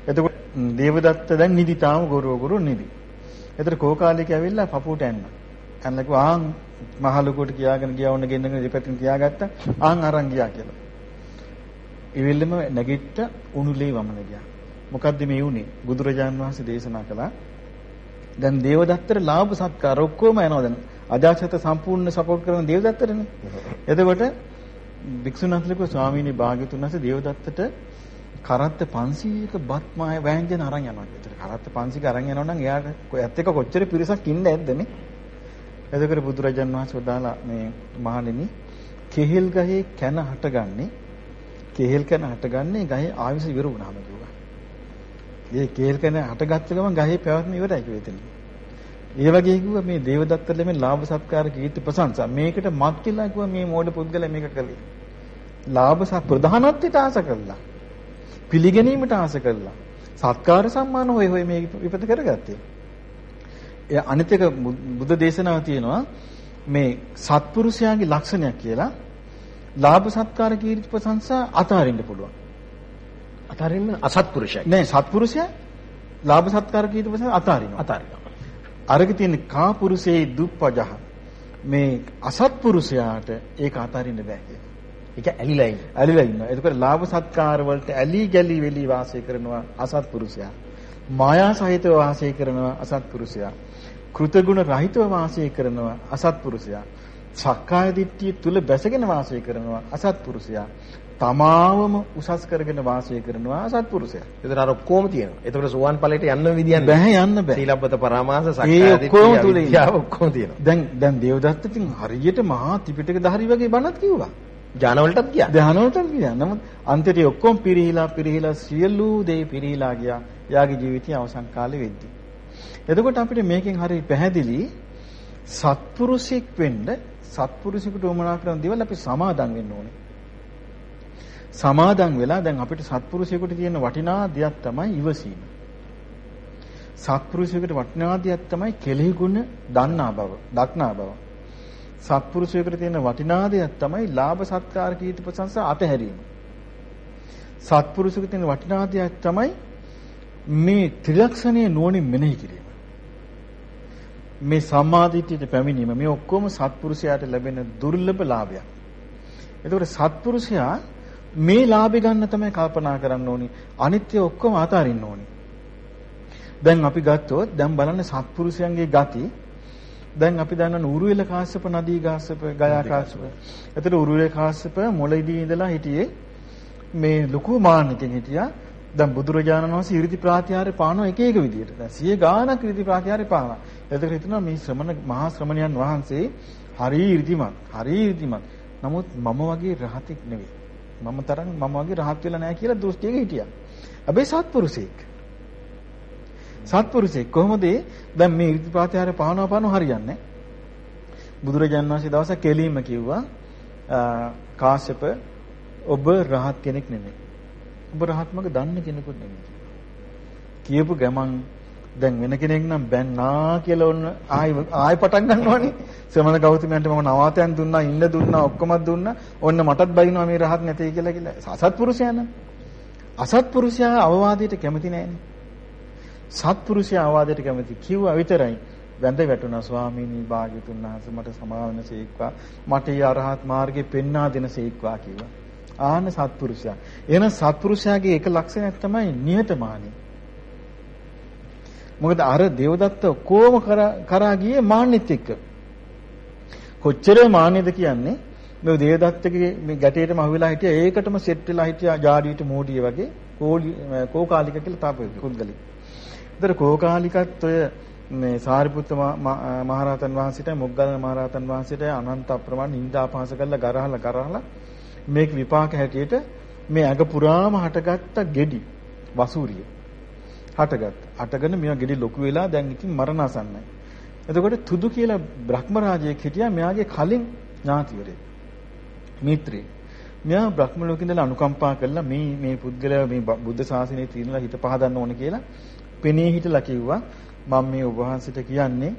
එතකොට දේවදත්ත දැන් නිදි තාම ගොරෝ ගොරෝ නිදි. එතකොට කෝකාලික ඇවිල්ලා පපුවට ඇන්න. ඇන්නක ආන් මහලුකුවට කියාගෙන ගියා වුණ ගෙන්නගෙන දෙපැත්තෙන් තියාගත්තා. ආන් අරන් ගියා කියලා. ඉවිල්ලම නැගිට්ට උණුලේ වමන ගියා. මොකද්ද මේ උනේ? බුදුරජාන් වහන්සේ දේශනා කළා. දැන් දේවදත්තට ලාභ සත්කාර ඔක්කොම යනවා දැන්. අජාසත සම්පූර්ණ සපෝට් කරන දේවදත්තටනේ. එතකොට භික්ෂුන් වහන්සේලක ස්වාමීනි භාග්‍යතුන් වහන්සේ දේවදත්තට කරත්ත 500ක බත් මාය වෑංජන අරන් යනවා. ඒතර කරත්ත 500ක අරන් යනවා නම් එයාට ඇත්ත එක කොච්චර පිරිසක් ඉන්නේ නැද්දනේ? එතකොට බුදුරජාන් වහන්සේ වදාලා මේ මහණෙනි කෙහෙල් ගහේ කැන හටගන්නේ කෙහෙල් කැන හටගන්නේ ගහේ ආවිස ඉවර වුණාම කිව්වා. මේ කෙහෙල් කැන හටගත්ත ගමන් ගහේ පැවැත්ම ඉවරයි කිව්වා එතන. ඒ වගේ කිව්වා මේ දේවදත්ත ලෙමෙන් ලාභ සත්කාර කීර්ති ප්‍රශංසා මේකට මත් කියලා කිව්වා මේ මෝඩ පුද්ගලයා මේක කළේ. ලාභ සත් ප්‍රධානත්වයට ආස කළා. පිළිගැනීමට ආස කළා. සත්කාර සම්මාන හොය හොය මේ විපත කරගත්තේ. ඒ අනිත් එක බුද්ධ දේශනාව තියෙනවා මේ සත්පුරුෂයාගේ ලක්ෂණයක් කියලා ලාභ සත්කාර කීර්ති ප්‍රශංසා අතාරින්න පුළුවන්. අතරින්ම අසත්පුරුෂයෙක්. නෑ සත්පුරුෂයා ලාභ සත්කාර කීර්ති ප්‍රශංසා අතාරිනවා. අතරිනවා. අරක තියෙන කාපුරුෂේ දුප්පජහ මේ අසත්පුරුෂයාට ඒක අතාරින්න බෑ කියලා. ඒක ඇලිලා ඉන්නේ. ඇලිලා ඉන්නවා. එතකොට ලාභ සත්කාර වලට ඇලි ගැලි වෙලි වාසය කරනවා අසත්පුරුෂයා. මායා සහිතව වාසය කරනවා අසත්පුරුෂයා. කෘතගුණ රහිතව වාසය කරනවා අසත්පුරුෂයා. සක්කාය දිට්ඨිය තුල බැසගෙන වාසය කරනවා අසත්පුරුෂයා. තමාවම උසස් කරගෙන වාසය කරනවා අසත්පුරුෂයා. ඒතර අර ඔක්කොම තියෙනවා. ඒතකොට සෝවාන් ඵලයට යන්න විදියක් බෑ යන්න බෑ. සීලබ්බත පරාමාස ඒ සක්කාය ඔක්කොම තියෙනවා. දැන් දැන් දේවදත්ත ඉතින් හරියට මහා ත්‍රිපිටක ධාරි වගේ බණක් කිව්වා. ඥානවලටත් ගියා. ධානවලට ගියා. නමුත් අන්තිමට ඔක්කොම පිරිහිලා පිරිහිලා සියලු දේ පිරිහිලා ගියා. යාගේ ජීවිතය අවසන් කාලේ වෙද්දී. එතකොට අපිට මේකෙන් හරි පැහැදිලි සත්පුරුෂෙක් වෙන්න සත්පුරුෂෙකුට උමනා කරන දේවල් අපි සමාදන් වෙන්න ඕනේ. සමාදන් වෙලා දැන් අපිට සත්පුරුෂයෙකුට තියෙන වටිනා දෙයක් තමයි ඉවසීම. සත්පුරුෂයෙකුට වටිනා දෙයක් තමයි කෙලෙහි ගුණ දන්නා බව, දක්නා බව. සත්පුරුෂයෙකුට තියෙන වටිනා දෙයක් තමයි ලාභ සත්කාර කීර්ති ප්‍රශංසා අතහැරීම. සත්පුරුෂයෙකුට තියෙන වටිනා දෙයක් තමයි මේ ත්‍රිලක්ෂණයේ නුවණින් මෙනෙහි කිරීම. මේ සම්මාදිටියට පැමිණීම මේ ඔක්කොම සත්පුරුෂයාට ලැබෙන දුර්ලභ ලාභයක්. එතකොට සත්පුරුෂයා මේ ලාභය ගන්න තමයි කල්පනා කරන්න ඕනි. අනිත්‍ය ඔක්කොම අතාරින්න ඕනි. දැන් අපි ගත්තොත් දැන් බලන්න සත්පුරුෂයන්ගේ ගති දැන් අපි දන්න උරුවෙල කාශ්‍යප නදී කාශ්‍යප ගයා කාශ්‍යප. එතකොට උරුවෙල කාශ්‍යප මොළේදී ඉඳලා හිටියේ මේ ලොකු මාන්නකින් හිටියා. දැන් බුදුරජාණන් වහන්සේ 이르දි ප්‍රාතිහාර්ය පානවා එක එක විදියට. දැන් සිය ගාණක් 이르දි ප්‍රාතිහාර්ය පානවා. එතකොට හිතනවා මේ ශ්‍රමණ මහා ශ්‍රමණයන් වහන්සේ හරි 이르දිමත්. හරි 이르දිමත්. නමුත් මම වගේ රහතෙක් නෙවෙයි. මම තරම් මම වගේ රහත් වෙලා නැහැ කියලා දෘෂ්ටියක හිටියා. හැබැයි සත්පුරුෂයෙක්. සත්පුරුෂයෙක් කොහොමද දැන් මේ 이르දි ප්‍රාතිහාර්ය පානවා පානවා හරියන්නේ බුදුරජාණන් වහන්සේ දවසක් කෙලීම කිව්වා කාශ්‍යප ඔබ රහත් කෙනෙක් නෙමෙයි. ඔබ රහත්මක දන්න කෙනෙකුත් නෙමෙයි. කියපු ගමන් දැන් වෙන කෙනෙක් නම් බැන්නා කියලා ඔන්න ආයි ආයි පටන් ගන්නවනේ. ශ්‍රමණ ගෞතමයන්ට මම නවාතයන් දුන්නා, ඉන්න දුන්නා, ඔක්කොම දුන්නා. ඔන්න මටත් බයිනවා මේ රහත් නැtei කියලා කියලා. අසත්පුරුෂයා නම්. අසත්පුරුෂයා අවවාදයට කැමති නෑනේ. සත්පුරුෂයා අවවාදයට කැමති. කිව්වා විතරයි. වැඳ වැටුණා ස්වාමීනි භාග්‍යතුන් වහන්සේ මට සමාවන සීක්වා මට ඊ අරහත් මාර්ගේ පෙන්වා දෙන සීක්වා කිව්වා. ආන සත්පුරුෂයා. එහෙනම් සත්පුරුෂයාගේ එක ලක්ෂණයක් තමයි නිහතමානී. මොකද අර දේවදත්ත කොහොම කරා ගියේ මාන්නෙත් එක්ක. කොච්චර මාන්නේද කියන්නේ මේ දේවදත්තගේ මේ ගැටේටම අහුවෙලා හිටියා ඒකටම සෙට් වෙලා හිටියා ජාඩියට මෝඩිය වගේ කෝලි කෝකාලික කියලා තාපෙ කුද්ගලෙක්. ඒතර කෝකාලිකත් ඔය මේ සාරිපුත්ත මහරහතන් වහන්සේට මොග්ගල්ලාන මහරහතන් වහන්සේට අනන්ත අප්‍රමාණ නිന്ദා පහස කරලා ගරහලා ගරහලා මේක විපාක හැටියට මේ ඇඟ පුරාම හටගත්ත ගෙඩි වසූරිය හටගත්ත. හටගෙන මේවා ගෙඩි ලොකු වෙලා දැන් ඉතින් මරණාසන්නයි. එතකොට තුදු කියලා බ්‍රහ්ම රාජයෙක් හිටියා මෙයාගේ කලින් ඥාතිවරේ. මිත්‍රේ. මෙයා බ්‍රහ්ම ලෝකෙ ඉඳලා අනුකම්පා කරලා මේ මේ පුද්ගලයා මේ බුද්ධ ශාසනයේ තියෙනලා හිත පහදන්න ඕන කියලා පෙනී හිටලා කිව්වා මම මේ ඔබ වහන්සේට කියන්නේ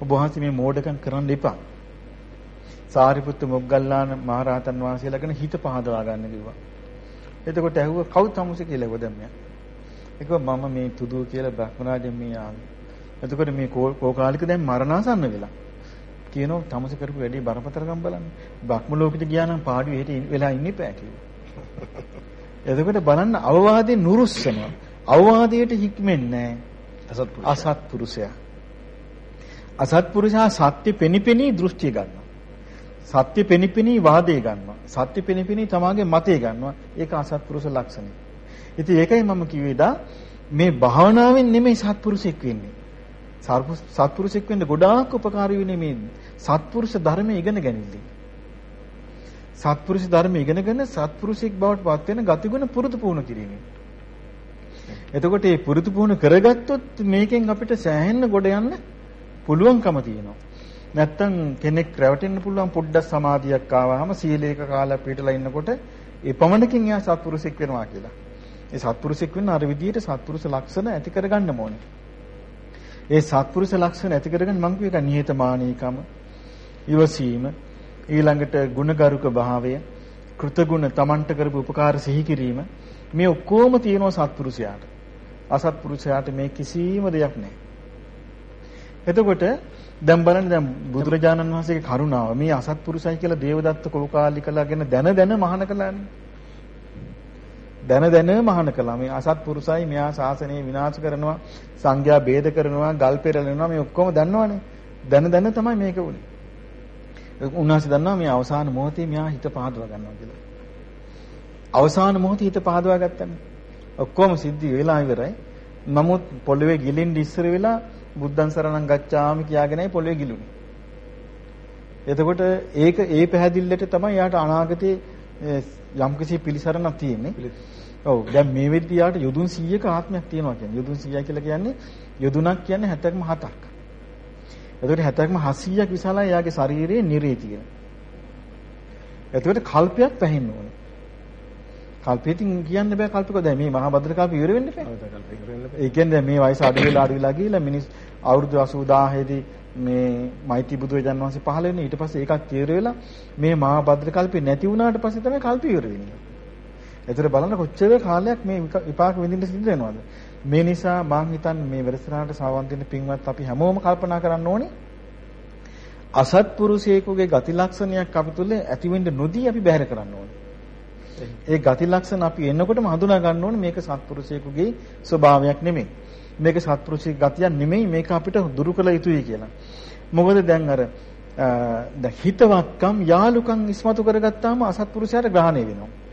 ඔබ වහන්සේ මේ මෝඩකම් කරන්න එපා. සාරිපුත්ත මොග්ගල්ලාන මහරහතන් වහන්සේලා ගැන හිත පහදවා ගන්න කිව්වා. එතකොට ඇහුවා කවුද තමුසේ කියලා ඒව දැම්මයා. ඒක මම මේ තුදු කියලා බ්‍රහ්මරාජෙන් මේ ආවේ. එතකොට මේ කෝකාලික දැන් මරණාසන්න වෙලා. කියනවා තමස කරපු වැඩේ බරපතලකම් බලන්න. බ්‍රහ්ම ලෝකෙට ගියා නම් පාඩුවේ හිට වෙලා ඉන්න එපා. එතකොට බලන්න අවවාදේ නුරුස්සනවා. අවවාදයට හික්මෙන්නේ නැහැ. අසත්පුරුෂයා. අසත්පුරුෂයා සත්‍ය පෙනිපෙනී දෘෂ්ටිය ගන්නවා. සත්‍ය පෙනිපෙනී වාදේ ගන්නවා. සත්‍ය පෙනිපෙනී තමාගේ මතේ ගන්නවා. ඒක අසත්පුරුෂ ලක්ෂණය. ඉතින් ඒකයි මම කිව්වේදා මේ භාවනාවෙන් නෙමෙයි සත්පුරුෂෙක් වෙන්නේ. සත්පුරුෂෙක් වෙන්න ගොඩාක් උපකාරී වෙන්නේ මේ සත්පුරුෂ ධර්මයේ ඉගෙන ගැනීමෙන්. සත්පුරුෂ ධර්මයේ ඉගෙනගෙන සත්පුරුෂෙක් බවට පත් වෙන ගතිගුණ පුරුදු පුහුණු කිරීමෙන්. එතකොට මේ පුරුදු පුහුණු කරගත්තොත් මේකෙන් අපිට සෑහෙන්න ගොඩ යන්න පුළුවන්කම තියෙනවා. නැත්තම් කෙනෙක් රැවටෙන්න පුළුවන් පොඩ්ඩක් සමාධියක් ආවහම සීලේක කාලයක් පිටලා ඉන්නකොට ඒ පමණකින් එයා සත්පුරුෂෙක් වෙනවා කියලා. ඒ සත්පුරුෂෙක් වෙන්න අර විදිහට සත්පුරුෂ ලක්ෂණ ඇති කරගන්න ඕනේ. ඒ සත්පුරුෂ ලක්ෂණ ඇති කරගෙන මම කියක නිහතමානීකම, ඉවසීම, ඊළඟට ගුණගරුක භාවය, කෘතගුණ Tamanට කරපු උපකාර සිහි කිරීම මේ ඔක්කොම තියෙනවා සත්පුරුෂයාට. අසත්පුරුෂයාට මේ කිසිම දෙයක් නැහැ. එතකොට දැන් බලන්න දැන් බුදුරජාණන් වහන්සේගේ කරුණාව මේ අසත්පුරුෂයි කියලා දේවදත්ත කෝකාලිකලාගෙන දැන දැන මහාන කළානේ. දැන දැන මහාන කළා. මේ අසත්පුරුසයි මෙයා ශාසනය විනාශ කරනවා, සංඝයා ભેද කරනවා, ගල් පෙරලනවා මේ ඔක්කොම දන්නවනේ. දැන දැන තමයි මේක වුනේ. උන්වහන්සේ දන්නවා මේ අවසාන මොහොතේ මෙයා හිත පහදව ගන්නවා කියලා. අවසාන මොහොතේ හිත පහදවා ගත්තනේ. ඔක්කොම සිද්ධි වෙලා ඉවරයි. නමුත් පොළවේ ගිලින්න ඉස්සර වෙලා බුද්ධං සරණං ගච්ඡාමි කියාගෙනයි පොළවේ ගිලුනේ. එතකොට ඒක ඒ පැහැදිල්ලට තමයි යාට අනාගතේ යම්කිසි පිළිසරණක් තියෙන්නේ. ඔව් දැන් මේ වෙද්දී යාට යොදුන් 100ක ආත්මයක් තියෙනවා කියන්නේ. යොදුන් 100 කියලා කියන්නේ යොදුනක් කියන්නේ 70ක්ම 7ක්. එතකොට 70ක්ම 700ක් විශාලයි යාගේ ශරීරයේ නිරේ තියෙන. එතකොට කල්පයක් පැහෙන්න ඕනේ. කල්පෙකින් කියන්න බෑ කල්පක දැන් මේ මහා භද්‍ර කල්ප ඉවර වෙන්න බෑ. ඒ කියන්නේ මේ වයස අඩු වෙලා අඩු වෙලා ගිහිල්ලා මිනිස් අවුරුදු 80000 දී මේ මෛත්‍රී බුදුරජාණන් වහන්සේ පහළ වෙන්නේ ඊට පස්සේ ඒකත් ඉවර වෙලා මේ මහා භද්‍ර කල්පේ නැති වුණාට පස්සේ තමයි කල්ප ඉවර වෙන්නේ. ඒතර බලන්න කොච්චර කාලයක් මේ විපාක විඳින්න සිද්ධ වෙනවද? මේ නිසා මම හිතන්නේ මේ වැඩසටහනට සාවන් දෙන්න පින්වත් අපි හැමෝම කල්පනා කරන්න ඕනේ අසත්පුරුෂයෙකුගේ ගති ලක්ෂණයක් අපි තුල ඇතිවෙන්න නොදී අපි බැහැර කරන්න ඕනේ. ඒ ගති ලක්ෂණ අපි එන්නකොටම හඳුනා ගන්න ඕනේ මේක සත්පුරුෂයෙකුගේ ස්වභාවයක් නෙමෙයි. මේක සත්පුරුෂයෙක් ගතියක් නෙමෙයි මේක අපිට දුරු කළ යුතුයි කියලා. මොකද දැන් අර ද හිතවත්කම් යාලුකම් ඉස්මතු කරගත්තාම අසත්පුරුෂයාට ග්‍රහණය වෙනවා.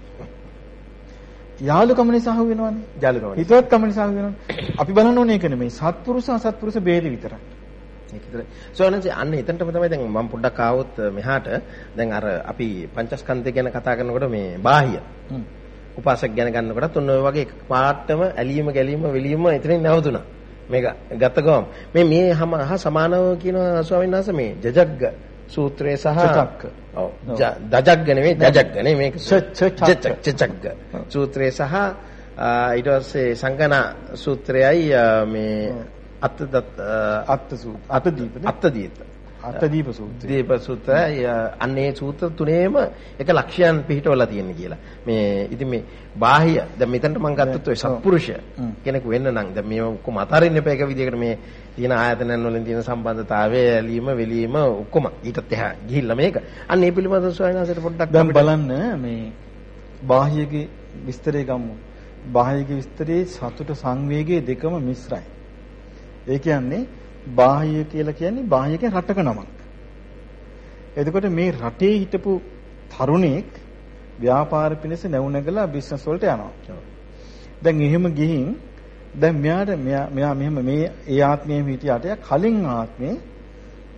යාලුකම නිසා හු වෙනවනේ. යාලුකම. හිතවත්කම නිසා හු වෙනවනේ. අපි බලන්න ඕනේ ඒක නෙමෙයි. සත්පුරුෂ අසත්පුරුෂ ભેද විතරයි. ඒක විතරයි. සෝනන්සේ අන්න එතනටම තමයි දැන් මම පොඩ්ඩක් ආවොත් මෙහාට දැන් අර අපි පංචස්කන්ධය ගැන කතා කරනකොට මේ බාහිය. උපාසක ගැන ගන්නකොටත් ඔන්න ඔය වගේ පාටම ඇලීම ගැලීම වෙලීම එතනින් නැවතුණා. මේක ගත්ත ගමන් මේ මේ හා සමානව කියන ස්වාමීන් වහන්සේ මේ ජජග්ග සූත්‍රය සහ චචක්ක. ඔව්. දජග්ග නෙමෙයි ජජග්ග නෙමෙයි මේක. චචක්ක සූත්‍රය සහ ඊට පස්සේ සංගනා සූත්‍රයයි මේ අත් අත්ත සූත්‍ර. අතදීපද අත්දීප අත්දීප සූත්‍රය. දීප සූත්‍රය අන්නේ සූත්‍ර තුනේම එක ලක්ෂයන් පිළිටවලා තියෙන්නේ කියලා. මේ ඉතින් මේ බාහ්‍ය දැන් මෙතනට මම ගත්තොත් ඔය සත්පුරුෂ කෙනෙකු වෙන්න නම් දැන් මේ ඔක්කොම අතරින්න එපා එක විදිහකට මේ තියෙන ආයතනයන් වලින් තියෙන සම්බන්ධතාවය ඇලීම වෙලීම ඔක්කොම ඊටත් එහා ගිහිල්ලා මේක. අන්න ඒ පිළිබඳව ස්වාමීනාසයට පොඩ්ඩක් දැන් බලන්න මේ බාහ්‍යගේ විස්තරය ගමු. බාහ්‍යගේ විස්තරේ සතුට සංවේගයේ දෙකම මිශ්‍රයි. ඒ කියන්නේ බාහ්‍ය කියලා කියන්නේ බාහ්‍ය කියන්නේ රටක නමක්. එතකොට මේ රටේ හිටපු තරුණෙක් ව්‍යාපාර පිණිස නැවුනගලා බිස්නස් වලට යනවා. දැන් එහෙම ගිහින් දැන් මෙයාට මෙයා මෙයා මෙහෙම මේ ඒ ආත්මයේ හිටියට කලින් ආත්මේ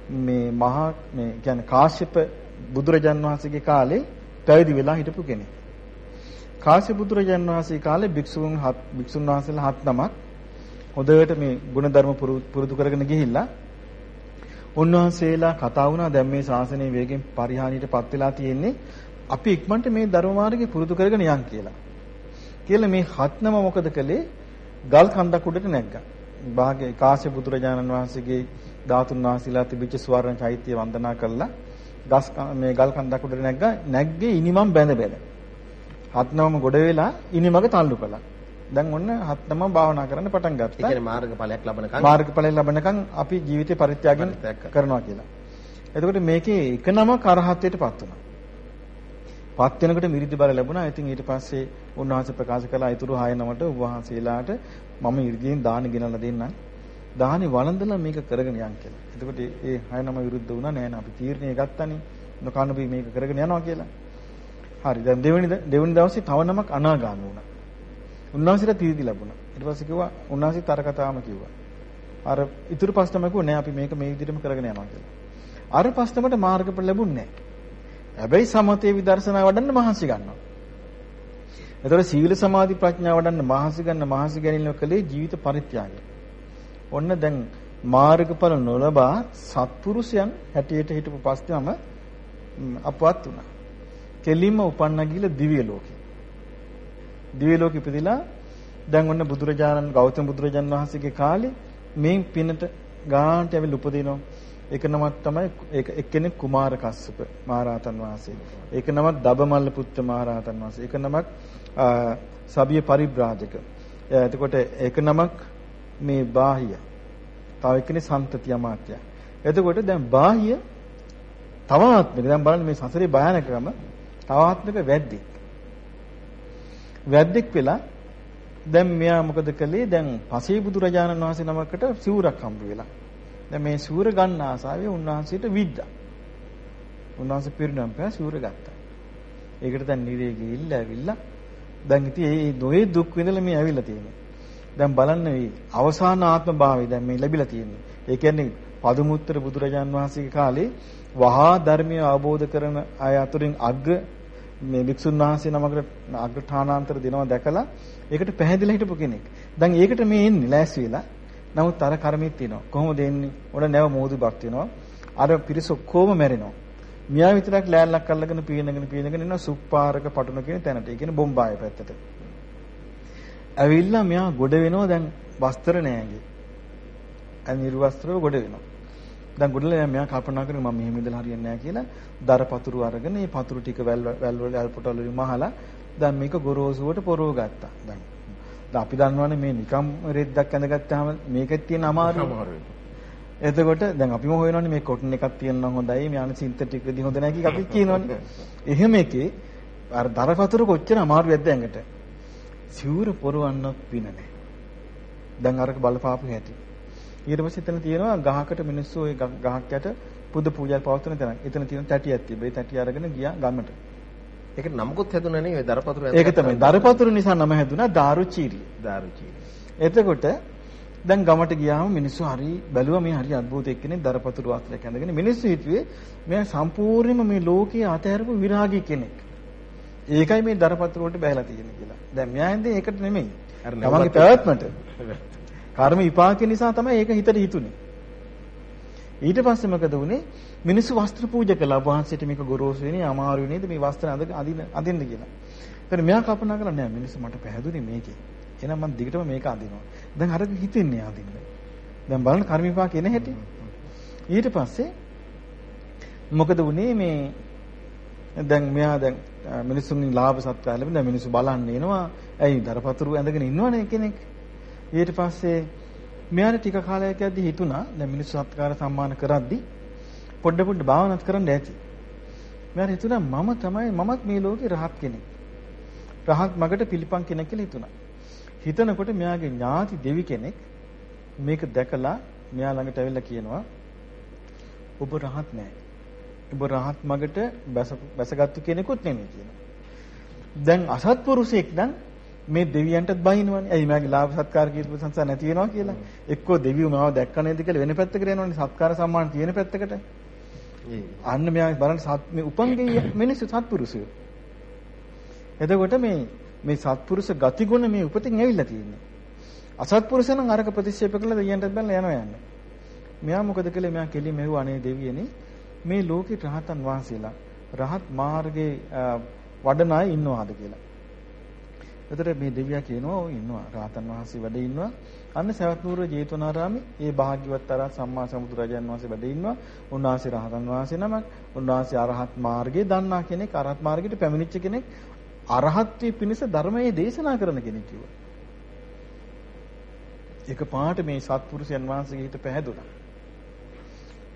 මේ මහා මේ කියන්නේ කාශ්‍යප බුදුරජාන් වහන්සේගේ කාලේ පැවිදි වෙලා හිටපු කෙනෙක්. කාශ්‍යප බුදුරජාන් වහන්සේ කාලේ භික්ෂුන් හත් භික්ෂුන් වහන්සේලා හත් නමක් හොඳට මේ ಗುಣධර්ම පුරුදු කරගෙන ගිහිල්ලා උන්වහන්සේලා කතා වුණා දැන් මේ ශාසනය වේගෙන් පරිහානියටපත් වෙලා තියෙන්නේ අපි ඉක්මනට මේ ධර්ම මාර්ගේ පුරුදු කරගෙන යන් කියලා. කියලා මේ හත්නම මොකද කළේ? ගල් කන්දක් උඩට නැග්ගා. භාග්‍ය කාශ්‍යප බුදුරජාණන් වහන්සේගේ ධාතුන් වහන්සේලා තිබිච්ච ස්වර්ණ චෛත්‍ය වන්දනා කළා. ගස් මේ ගල් කන්දක් උඩට නැග්ගා. නැග්ගේ ඉනිමම් බැඳ බැඳ. හත්නම ගොඩ වෙලා ඉනිමග තල්ලු කළා. දැන් ඔන්න හත්නම භාවනා කරන්න පටන් ගත්තා. ඒ කියන්නේ මාර්ගඵලයක් ලබනකම් මාර්ගඵලයක් ලබනකම් අපි ජීවිතේ පරිත්‍යාගයෙන් කරනවා කියලා. එතකොට මේකේ එක නමක් අරහත්ත්වයටපත් වුණා. පත් වෙනකොට මිරිදි බල ලැබුණා. ඉතින් ඊට පස්සේ උන්වහන්සේ ප්‍රකාශ කළා ඊතුරු හය නමට වහන්සේලාට මම ඉර්ධියෙන් දාන ගෙනල්ලා දෙන්නම්. දානි වළඳලා මේක කරගෙන යන්න කියලා. එතකොට ඒ හය නම විරුද්ධ වුණා නෑ නෑ අපි තීරණය ගත්තානේ. නොකනබි මේක කරගෙන යනවා කියලා. හරි දැන් දෙවෙනි දෙවෙනි දවසේ තව නමක් අනාගාමී වුණා. උන්වහන්සේට තීරදි ලැබුණා. ඊට පස්සේ කිව්වා උන්වහන්සේත් අර කතාවම කිව්වා. අර ඉතුරු පස්තම කිව්වා නෑ අපි මේක මේ විදිහටම කරගෙන යනවා කියලා. අර පස්තමට මාර්ගඵල ලැබුණේ නෑ. හැබැයි සමතේ විදර්ශනා වඩන්න මහන්සි ගන්නවා. එතකොට සීල සමාධි ප්‍රඥා වඩන්න මහන්සි ගන්න මහන්සි ගැනීම කලේ ජීවිත පරිත්‍යාගය. ඔන්න දැන් මාර්ගඵල නොලබා සත්පුරුෂයන් හැටියට හිටපු පස්තම අපවත් වුණා. කෙලින්ම උපන්න ගිල දිව්‍ය ලෝකේ. දිව්‍ය ලෝකෙ ඉපදිලා දැන් ඔන්න බුදුරජාණන් ගෞතම බුදුරජාණන් වහන්සේගේ කාලේ මේ පිනට ගාන්ට ඇවිල්ලා උපදිනවා. ඒක නමක් තමයි ඒක එක්කෙනෙක් කුමාර කස්සප මහරහතන් වහන්සේ. ඒක නමක් දබමල්ල පුත්ත මහරහතන් වහන්සේ. ඒක නමක් සබිය පරිබ්‍රාජක. එතකොට ඒක නමක් මේ බාහිය. තව එක්කෙනෙක් සම්තති අමාත්‍ය. එතකොට දැන් බාහිය තවාත්මක දැන් බලන්න මේ සසරේ භයානකකම තවාත්මක වැද්දෙක්. වැද්දෙක් වෙලා දැන් මෙයා මොකද කළේ දැන් පසේ බුදුරජාණන් වහන්සේ නමකට සිවුරක් හම්බ වෙලා. දැන් මේ සිවුර ගන්න ආසාවේ උන්වහන්සේට විද්දා. උන්වහන්සේ පිරිනම් පෑ සිවුර ගත්තා. ඒකට දැන් නිරේ ගිහිල්ලා ඇවිල්ලා දැන් ඉතින් මේ නොයේ දුක් විඳලා මේ ඇවිල්ලා තියෙන්නේ. දැන් බලන්න මේ අවසාන ආත්ම භාවය දැන් මේ ලැබිලා තියෙන්නේ. ඒ කියන්නේ පදුමුත්තර බුදුරජාන් වහන්සේගේ කාලේ වහා ධර්මය අවබෝධ කරන අය අතුරින් අග්‍ර මේ වික්ෂුන් වහන්සේ නමකට අග්‍රඨානාන්තර දෙනවා දැකලා ඒකට පැහැදිලා හිටපු කෙනෙක්. දැන් ඒකට මේ එන්නේ ලෑස්ති වෙලා. නමුත් අර කර්මෙත් තියෙනවා. කොහොමද එන්නේ? උඩ නැව මෝදු බක් වෙනවා. අර පිරිස ඔක්කොම මැරෙනවා. මියා විතරක් ලෑල්ලක් අල්ලගෙන පීනගෙන පීනගෙන ඉන්න සුප්පාරක පටුන කියන තැනට. ඒ කියන්නේ බොම්බාය පැත්තට. ඇවිල්ලා මෙයා ගොඩ වෙනවා දැන් වස්ත්‍ර නෑගේ. අය නිර්වස්ත්‍රව ගොඩ වෙනවා. දැන් ගොඩලා මෙයා කල්පනා කරනවා මම මෙහෙම ඉඳලා හරියන්නේ නැහැ කියලා දර පතුරු අරගෙන මේ පතුරු ටික වැල් වැල් වල ඇල්පොටවල වලින් මහලා දැන් මේක ගොරෝසුවට පොරව ගත්තා. දැන් අපි දන්නවනේ මේ නිකම් රෙද්දක් ඇඳගත්තාම මේකෙත් තියෙන අමාරුව. එතකොට දැන් අපිම හොයනවනේ මේ කොටන් එකක් තියෙනවා හොඳයි මේ අනිත් සින්තටික් රෙදි හොඳ නැහැ කියලා අපි කියනවනේ. එහෙම එකේ අර දර පතුරු කොච්චර අමාරුවක්ද ඇඟට. සිවුර පොරවන්නත් පින නැහැ. දැන් අරක බලපාපු හැටි. ඊට පස්සේ එතන තියෙනවා ගහකට මිනිස්සු ওই ගහක් යට පුද පූජා පවත්වන තැන. එතන තියෙන තැටියක් තිබ්බේ. ඒ තැටිය අරගෙන ගියා ගමට. ඒකට නමකුත් හැදුණා නේ ওই දරපතුරු ඒක තමයි. දරපතුරු නිසා නම හැදුණා දාරුචීරිය. දාරුචීරිය. එතකොට දැන් ගමට ගියාම මිනිස්සු හරි බැලුවා මේ හරි අද්භූත එක්කෙනෙක් දරපතුරු වස්ත්‍රයක් ඇඳගෙන මිනිස්සු හිතුවේ මෙයා සම්පූර්ණයෙන්ම මේ ලෝකයේ අතහැරපු විරාගී කෙනෙක්. ඒකයි මේ දරපතුරු වලට බැහැලා තියෙන්නේ කියලා. දැන් මෙයා ඇඳේ ඒකට නෙමෙයි. තමන්ගේ පැවැත්මට. කර්ම විපාක නිසා තමයි ඒක හිතට හිතුනේ. ඊට පස්සේ මොකද වුනේ? මිනිස්සු වස්ත්‍ර පූජා කළා. වහන්සේට මේක ගොරෝසු වෙන්නේ අමාරු නේද මේ වස්ත්‍ර අඳ අදින්න අදින්න කියලා. එතන මෙයා කල්පනා කළා නෑ මිනිස්සු මට පැහැදුනේ මේකේ. එහෙනම් මම දිගටම මේක අඳිනවා. දැන් අර හිතෙන්නේ අඳින්න. දැන් බලන්න කර්ම විපාක එන හැටි. ඊට පස්සේ මොකද වුනේ මේ දැන් මෙයා දැන් මිනිස්සුන්ගෙන් ලාභ සත්කාර ලැබෙන දැන් මිනිස්සු බලන්න එනවා. ඇයි දරපතුරු ඇඳගෙන ඉන්නවනේ කෙනෙක්. ඊට පස්සේ මෙයාට ටික කාලයක් යද්දි හිතුණා දැන් මිනිස්සු සත්කාර සම්මාන කරද්දි පොඩ පොඩ භාවනාත් කරන්න ඇති. මෙයාට හිතුණා මම තමයි මමත් මේ ලෝකේ රහත් කෙනෙක්. රහත් මගට පිළිපන් කෙනෙක් කියලා හිතුණා. හිතනකොට මෙයාගේ ඥාති දෙවි කෙනෙක් මේක දැකලා මෙයා ළඟට ඇවිල්ලා කියනවා ඔබ රහත් නෑ. ඔබ රහත් මගට බැසගත්තු කෙනෙකුත් නෙමෙයි කියනවා. දැන් අසත්පුරුෂයෙක් නම් මේ දෙවියන්ටත් බහිනවනේ. ඇයි මගේ ලාභ සත්කාර කීර්ති සංසාර නැති වෙනවා කියලා. එක්කෝ දෙවියෝ මාව දැක්ක නේද කියලා වෙන පැත්තකට යනවනේ. සත්කාර සම්මාන තියෙන පැත්තකට. අන්න මෙයා බලන්න සත් මේ උපංගෙය මිනිස්සු සත්පුරුෂයෝ. එතකොට මේ මේ සත්පුරුෂ ගතිගුණ මේ උපතින් ඇවිල්ලා තියෙන්නේ. අසත්පුරුෂ නම් අරක ප්‍රතික්ෂේප කළා දෙයියන්ටත් බැලලා යනවා යන්නේ. මෙයා මොකද කළේ? මෙයා කෙලි මෙහුව අනේ දෙවියනේ මේ ලෝකේ රහතන් වහන්සේලා රහත් මාර්ගයේ වඩන අය ඉන්නවාද කියලා. එතකොට මේ දෙවියා කියනවා ඔව් ඉන්නවා. රහතන් වහන්සේ වැඩ ඉන්නවා. අන්න සවැත් නුවර ජේතවනාරාමේ ඒ භාග්‍යවත් අරහත් සම්මා සම්බුදුරජාන් වහන්සේ වැඩ ඉන්නවා. උන්වහන්සේ රහතන් වහන්සේ නමක්. උන්වහන්සේ අරහත් මාර්ගයේ දන්නා කෙනෙක්, අරහත් මාර්ගයට පැමිණිච්ච කෙනෙක්, අරහත්ත්වයේ පිණිස ධර්මයේ දේශනා කරන කෙනෙක් කිව්වා. ඒක පාට මේ සත්පුරුෂයන් වහන්සේගේ හිත පැහැදුනා.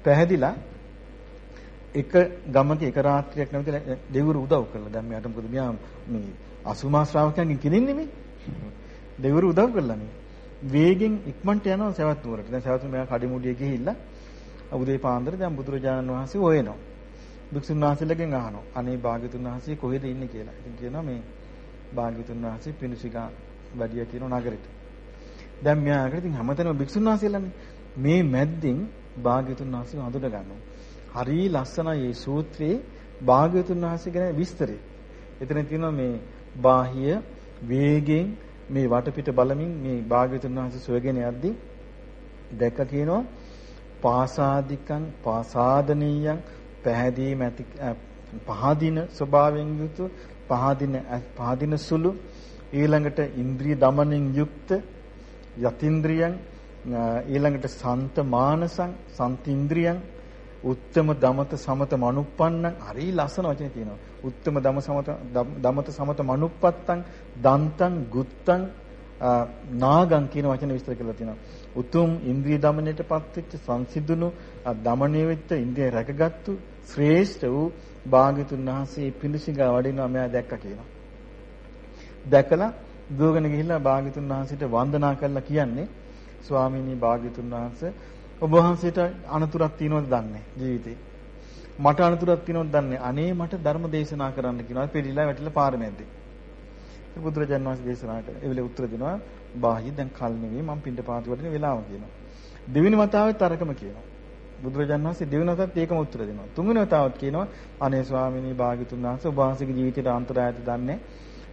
පැහැදිලා එක ගමක එක රාත්‍රියක් නැවතලා දෙවිවරු උදව් කළා. දැන් මෙයාට මොකද මෙයා මේ අසුමා ශ්‍රාවකයන්ගෙන් කෙනෙක් නෙමෙයි. දෙවිවරු උදව් කළා නේ. වේගෙන් ඉක්මනට යනවා සවැත් නුවරට. දැන් සවැත් මෙයා කඩිමුඩිය ගිහිල්ලා උදේ පාන්දර දැන් බුදුරජාණන් වහන්සේ හොයනවා. භික්ෂුන් වහන්සේලාගෙන් අහනවා. අනේ භාග්‍යතුන් වහන්සේ කොහෙද ඉන්නේ කියලා. ඉතින් කියනවා මේ භාග්‍යතුන් වහන්සේ පිණුසිකා වැඩිය කියන නගරෙට. දැන් මෙයාකට ඉතින් හැමතැනම භික්ෂුන් වහන්සේලානේ. මේ මැද්දෙන් භාග්‍යතුන් වහන්සේ හඳුන ගන්නවා. හරි ලස්සනයි මේ සූත්‍රයේ භාග්‍යතුන් වහන්සේ ගැන විස්තරය. එතන තියෙනවා මේ බාහිය වේගෙන් මේ වටපිට බලමින් මේ භාග්‍යතුන් වහන්සේ සොයගෙන යද්දී දැක්ක කියනවා පාසාදිකං පාසාදනීයං පැහැදීම ඇති පහදින ස්වභාවයෙන් යුතු පහදින පහදින සුළු ඊළඟට ඉන්ද්‍රිය දමනෙන් යුක්ත යතින්ද්‍රියං ඊළඟට සන්ත මානසං සන්තින්ද්‍රියං උත්තම දමත සමත මනුප්පන්නං හරි ලස්සන වචනේ තියෙනවා. උත්තම දම සමත දමත සමත මනුප්පත්තං දන්තං ගුත්තං නාගං කියන වචන විස්තර කරලා තියෙනවා. උතුම් ඉන්ද්‍රිය দমনයටපත් වෙච්ච සංසිඳුණු দমনය වෙච්ච ඉන්ද්‍රිය රැකගත්තු ශ්‍රේෂ්ඨ වූ භාග්‍යතුන් වහන්සේ පිඬුසිඟා වඩිනවා මෙයා දැක්කා කියලා. දැකලා දුවගෙන ගිහිල්ලා භාග්‍යතුන් වහන්සේට වන්දනා කරලා කියන්නේ ස්වාමීනි භාග්‍යතුන් වහන්සේ ඔබ වහන්සේට අනතුරක් තියෙනවද දන්නේ ජීවිතේ. මට අනුතරක් තියෙනවද දන්නේ අනේ මට ධර්ම දේශනා කරන්න කියනවා පිළිලා වැටිලා පාර මැද්දේ. ඒ බුදුරජාණන් වහන්සේ දේශනාට ඒ වෙලේ උත්තර දෙනවා බාහ්‍ය දැන් කල් නෙවෙයි මම පින්ඩ පාති වටින වෙලාව කියනවා. දෙවෙනි වතාවෙත් අරකම කියනවා. බුදුරජාණන් වහන්සේ දෙවෙනි වතාවත් ඒකම උත්තර දෙනවා. තුන්වෙනි වතාවත් කියනවා අනේ ස්වාමීනි භාග්‍යතුන් වහන්සේ ඔබ වහන්සේගේ ජීවිතයට අන්තරායත දන්නේ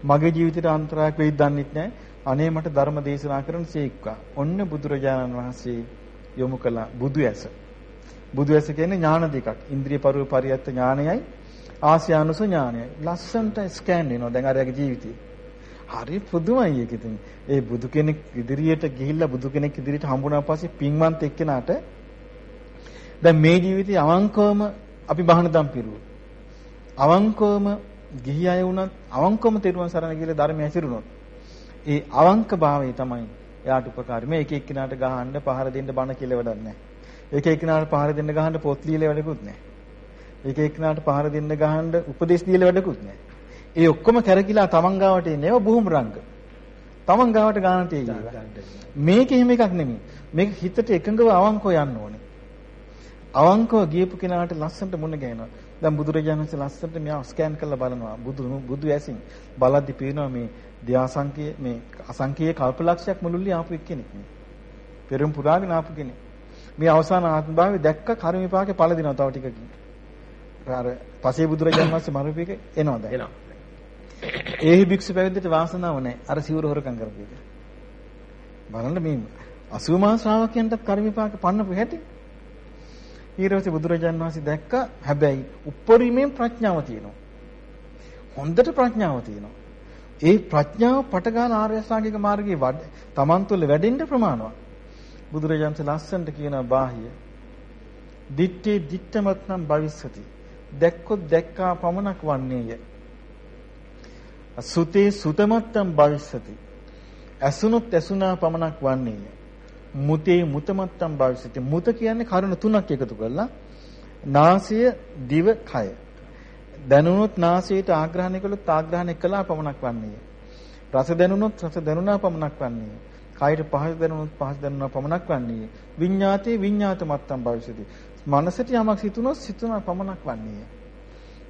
මගේ ජීවිතයට අන්තරායක් වෙයිද දන්නෙත් නැහැ. අනේ මට ධර්ම දේශනා කරන්න සීක්වා. ඔන්න බුදුරජාණන් වහන්සේ යොමු කළ බුදු ඇස. බුදු ඇස කියන්නේ ඥාන දෙකක්. ඉන්ද්‍රිය පරිව පරියත්ත ඥානයයි ආස්‍යානුස ඥානයයි. ලස්සන්ට ස්කෑන් වෙනවා දැන් අරයාගේ ජීවිතේ. හරි පුදුමයි ඒක ඉතින්. ඒ බුදු කෙනෙක් ඉදිරියට ගිහිල්ලා බුදු කෙනෙක් ඉදිරියට හම්බුණා පස්සේ පින්වන්ත එක්කෙනාට දැන් මේ ජීවිතේ අවංකවම අපි බහනදම් පිරුවෝ. අවංකවම ගිහි අය වුණත් අවංකවම තෙරුවන් සරණ ගිහලා ධර්මය ඇසිරුණොත් ඒ අවංක භාවය තමයි එයාට උපකාරී. මේ එක එක්කිනාට ගහන්න පහර දෙන්න බණ කියලා වැඩක් නැහැ. එක එක්කිනාට පහර දෙන්න ගහන්න පොත් ලියලා වැඩකුත් නැහැ. එක එක්කිනාට පහර දෙන්න ගහන්න උපදේශ දීලා වැඩකුත් නැහැ. ඒ ඔක්කොම කැරකිලා තමන් ගාවට එන්නේ ඒවා බුහුම් රංග. තමන් ගාවට ගන්න තියෙන්නේ. මේක එහෙම එකක් නෙමෙයි. මේක හිතට එකඟව අවංකව යන්න ඕනේ. අවංකව ගියපු කෙනාට ලස්සනට මුණ ගැහෙනවා. දැන් බුදුරජාණන් වහන්සේ ලස්සනට මෙයා ස්කෑන් කරලා බලනවා. බුදු බුදු ඇසින් බලද්දි පේනවා මේ ධ්‍යාසංකේ මේ අසංකේය කල්පලක්ෂයක් මුළුල්ලේ ආපු එක්කෙනෙක් නේ. පෙරම් පුරාගෙන ආපු කෙනෙක්. මේ අවසාන ආත්ම භාවයේ දැක්ක කර්ම විපාකේ පළ දිනවා තව ටිකකින්. අර පසේ බුදුරජාණන් වහන්සේ මරුපේක එනවා දැන්. එනවා. ඒහි භික්ෂු පැවිද්දට වාසනාව නැහැ. අර සිවුර හොරකම් කරපු එක. බලන්න මේ 80 මහා ශ්‍රාවකයන්ටත් කර්ම විපාක පන්නපු හැටි. ඊට බුදුරජාණන් වහන්සේ දැක්ක හැබැයි උපරිමයෙන් ප්‍රඥාව තියෙනවා. හොඳට ප්‍රඥාව තියෙනවා. ඒ ප්‍රඥාව පටගාන ආර්ය අෂ්ටාංගික මාර්ගයේ වඩ තමන් තුළ වැඩෙන්න ප්‍රමාණවත්. බුදුරජාණන් ලස්සනට කියන බාහිය. දිත්තේ දිත්තමත්නම් භවිස්සති. දැක්කොත් දැක්කා පමණක් වන්නේය. සුතේ සුතමත්තම් භවිස්සති. ඇසුනොත් ඇසුනා පමණක් වන්නේය. මුතේ මුතමත්තම් භවිස්සති. මුත කියන්නේ කරුණ තුනක් එකතු කරලා නාසය දිව කය. දැනුනොත් නාසයට ආග්‍රහණය කළොත් ආග්‍රහණය කළා පමණක් වන්නේය. රස දැනුනොත් රස දැනුණා පමණක් වන්නේය. කයට පහස දැනුනොත් පහස දැනුණා පමණක් වන්නේය. විඤ්ඤාතේ විඤ්ඤාත මත්තම් භවිෂති. මනසට යමක් සිතුනොත් සිතුනා පමණක් වන්නේය.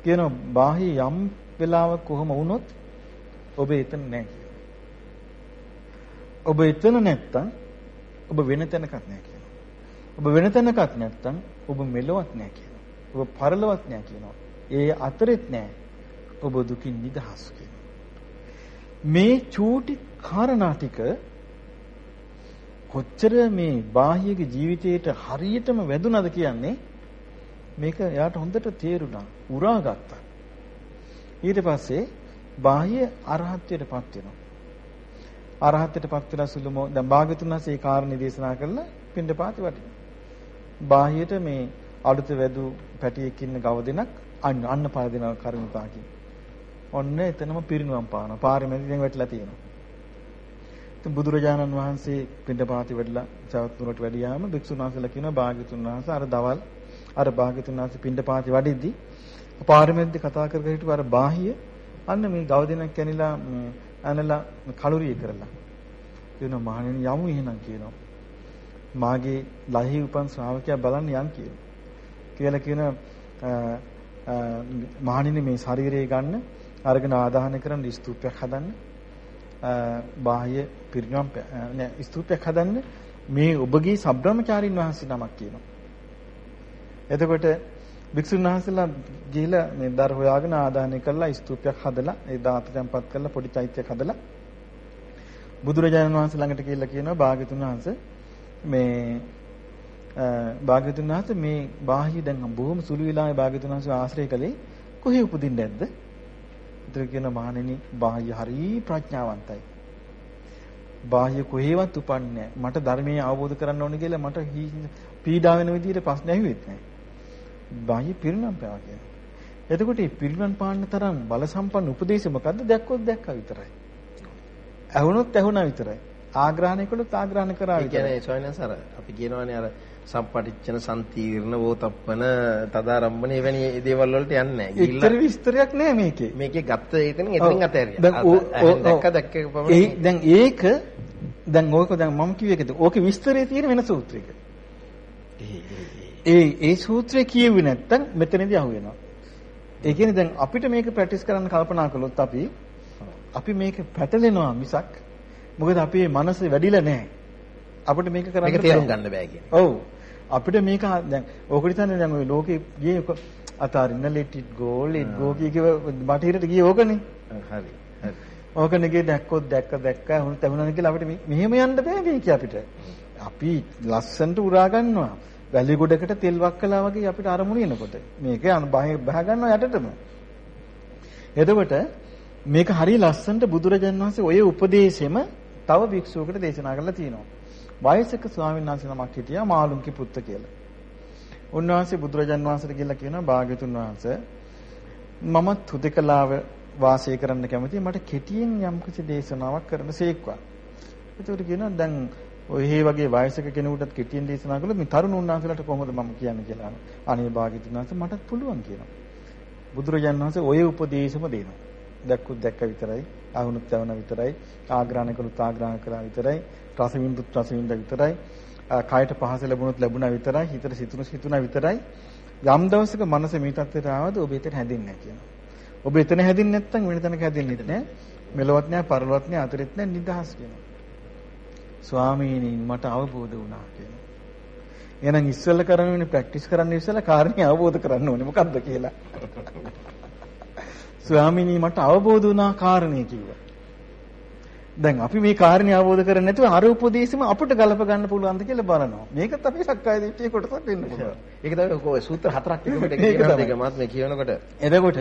කියන බාහි යම් වෙලාවක කොහම වුණොත් ඔබ එතන නැහැ ඔබ එතන නැත්තම් ඔබ වෙන තැනකත් නැහැ කියනවා. ඔබ වෙන තැනකත් නැත්තම් ඔබ මෙලොවත් නැහැ කියනවා. ඔබ පරලොවත් නැහැ කියනවා. ඒ අතරෙත් නැහැ. ඔබ දුකින් නිදහස් මේ චූටි කාරණා ටික කොච්චර මේ බාහ්‍යගේ ජීවිතේට හරියටම වැදුනද කියන්නේ මේක එයාට හොඳට තේරුණා උරා ගත්තා. ඊට පස්සේ බාහ්‍ය අරහත්ත්වයටපත් වෙනවා. අරහත්ත්වයටපත් වෙලා සුළුම දැන් භාග්‍යතුන් වහන්සේ ඒ කාරණේ දේශනා කළා පින්ඩපාති වටිනවා බාහ්‍යයට මේ අලුත වැදු පැටියෙක් ඉන්න ගව දෙනක් අන්න අන්න පාර දෙනවා කර්මිකාකින් ඔන්න එතනම පිරිනුවම් පානවා. පාරේ මැද දැන් වැටලා තියෙනවා. ඉතින් බුදුරජාණන් වහන්සේ පින්ඩපාති වැඩලා සවැත්නුවරට වැඩියාම භික්ෂුන් වහන්සේලා කියනවා භාග්‍යතුන් වහන්සේ අර දවල් අර භාග්‍යතුන් වහන්සේ පින්ඩපාති වඩිද්දි පාරමෙද්දී කතා කර කර හිටපු අර බාහිය අන්න මේ ගව දෙනක් කැනිලා ඇනලා කලුරිය කරලා. කියනවා මහණෙනි යමු එහෙනම් කියනවා. මාගේ ලහි උපන් ශ්‍රාවකයා බලන්න යන් කියනවා. කියලා කියන මහණෙනි මේ ශරීරය ගන්න අරගෙන ආදාහනය කරන් ස්තූපයක් හදන්න බාහ්‍ය පිරිනවම් නෑ ස්තූපයක් හදන්න මේ ඔබගේ සබ්‍රාහ්මචාරින් වහන්සේ නමක් කියනවා. එතකොට භික්ෂුන් වහන්සේලා ගිහිලා මේ දර හොයාගෙන ආදානය කරලා ස්තූපයක් හදලා ඒ දාත tempත් කරලා පොඩි චෛත්‍යයක් හදලා බුදුරජාණන් වහන්සේ ළඟට ගිහිල්ලා කියනවා භාග්‍යතුන් වහන්සේ මේ භාග්‍යතුන් වහන්සේ මේ බාහ්‍ය දැන් බොහොම සුළු වෙලාවේ භාග්‍යතුන් වහන්සේ ආශ්‍රය කළේ කොහේ උපදින්නේ නැද්ද? ඒතර කියන මහණෙනි බාහ්‍ය හරි ප්‍රඥාවන්තයි. බාහ්‍ය කොහේවත් උපන්නේ මට ධර්මයේ අවබෝධ කරගන්න ඕනේ කියලා මට පීඩා වෙන විදිහට ප්‍රශ්න ඇහුවෙත් නැහැ. බාහ්‍ය පිරිනම් පෑවා කියන්නේ. එතකොට මේ පිරිනම් පාන්න තරම් බල සම්පන්න උපදේශය මොකද්ද? දැක්කොත් දැක්කා විතරයි. ඇහුනොත් ඇහුණා විතරයි. ආග්‍රහණය කළොත් ආග්‍රහණය කරා විතරයි. ඒ කියන්නේ සොයනස අර අපි කියනවානේ අර සම්පටිච්චන සම්තීර්ණ වෝතප්පන තදාරම්මන එවැනි දේවල් වලට යන්නේ නැහැ. ඉතර විස්තරයක් නෑ මේකේ. මේකේ ගත්ත එතනින් එතනින් අතහැරියා. දැක්ක දැක්ක පමණ. දැන් ඒක දැන් ඕක දැන් මම කිව්ව එකද? ඕකේ විස්තරේ තියෙන වෙන සූත්‍රයක. ඒ ඒ සූත්‍රය කියුවේ නැත්තම් මෙතනදී අහු වෙනවා. ඒ කියන්නේ දැන් අපිට මේක ප්‍රැක්ටිස් කරන්න කල්පනා කළොත් අපි අපි මේක පැටලෙනවා මිසක් මොකද අපේ මනස වැඩිලා නැහැ. අපිට මේක කරන්න මේක තේරුම් ගන්න බෑ කියන්නේ. ඔව්. අපිට මේක දැන් ඕකට හිතන්නේ දැන් ওই ලෝකේ ගියේ අතාරින්න let it go let go කිය කිය බටහිරට ගියේ ඕකනේ. හරි. හරි. ඕකනේ ගියේ දැක්කොත් දැක්ක දැක්ක හුන් තැමුණා කියලා අපිට මෙහෙම යන්න බෑ මේක අපිට. අපි ලස්සන්ට උරා ගන්නවා. වැලි ගොඩකට තෙල් වක්කලා වගේ අපිට අරමුණ එනකොට. මේක බහ ගන්නවා යටටම. එතකොට මේක හරි ලස්සනට බුදුරජාණන් වහන්සේ ඔය උපදේශෙම තව භික්ෂුවකට දේශනා කරලා තියෙනවා. වයසක ස්වාමීන් වහන්සේ නමක් හිටියා මාළුන්කි පුත්ත කියලා. උන්වහන්සේ බුදුරජාණන් වහන්සේට ගිහිල්ලා කියනවා භාග්‍යතුන් වහන්සේ මමත් හුදකලාව වාසය කරන්න කැමතියි මට කෙටියෙන් යම්කිසි දේශනාවක් කරන්න සේක්වා. ඒකට කියනවා දැන් ඔය හේ වගේ වයසක කෙනෙකුටත් කෙටියෙන් දේශනා කළොත් මේ තරුණ උන්වහන්සේලාට කොහොමද මම කියන්නේ කියලා. අනේ භාග්‍යතුන් වහන්සේ මටත් පුළුවන් කියනවා. බුදුරජාණන් වහන්සේ ඔය උපදේශම දෙනවා. දැක්කුත් දැක්ක විතරයි, අහුනුත් ඇවුන විතරයි, ආග්‍රහණය කළුත් ආග්‍රහණ කළා විතරයි, රස විඳුත් රස විඳ විතරයි, ආ, කයට පහස ලැබුණොත් ලැබුණා විතරයි, හිතට සිතුණු සිතුණා විතරයි. යම් දවසක මනස මේ තත්ත්වයට ආවද ඔබ එතන හැදෙන්නේ නැහැ කියනවා. ඔබ එතන හැදෙන්නේ නැත්නම් වෙන තැනක හැදෙන්නේ නැහැ. මෙලොවත් නැහැ, පරලොවත් නැහැ, අතරෙත් නැහැ, නිදහස් කියනවා. ස්වාමීනි මට අවබෝධ වුණා කියනවා. එහෙනම් ඉස්සෙල්ල කරන්න ඕනේ ප්‍රැක්ටිස් කරන්න ඉස්සෙල්ල කාරණේ අවබෝධ කරන්න ඕනේ මොකද්ද කියලා. ස්වාමීනි මට අවබෝධ වුණා කාරණේ කිව්වා. දැන් අපි මේ කාරණේ අවබෝධ කරන්නේ නැතුව අර උපදේශෙම අපිට ගලප ගන්න පුළුවන්ද කියලා බලනවා. මේකත් අපි සක්කාය දිට්ඨියේ කොටසක් වෙන්න පුළුවන්. ඒක තමයි ඔය සූත්‍ර හතරක් එකකට කියනවා. දෙක මාත් මේ කියනකොට එතකොට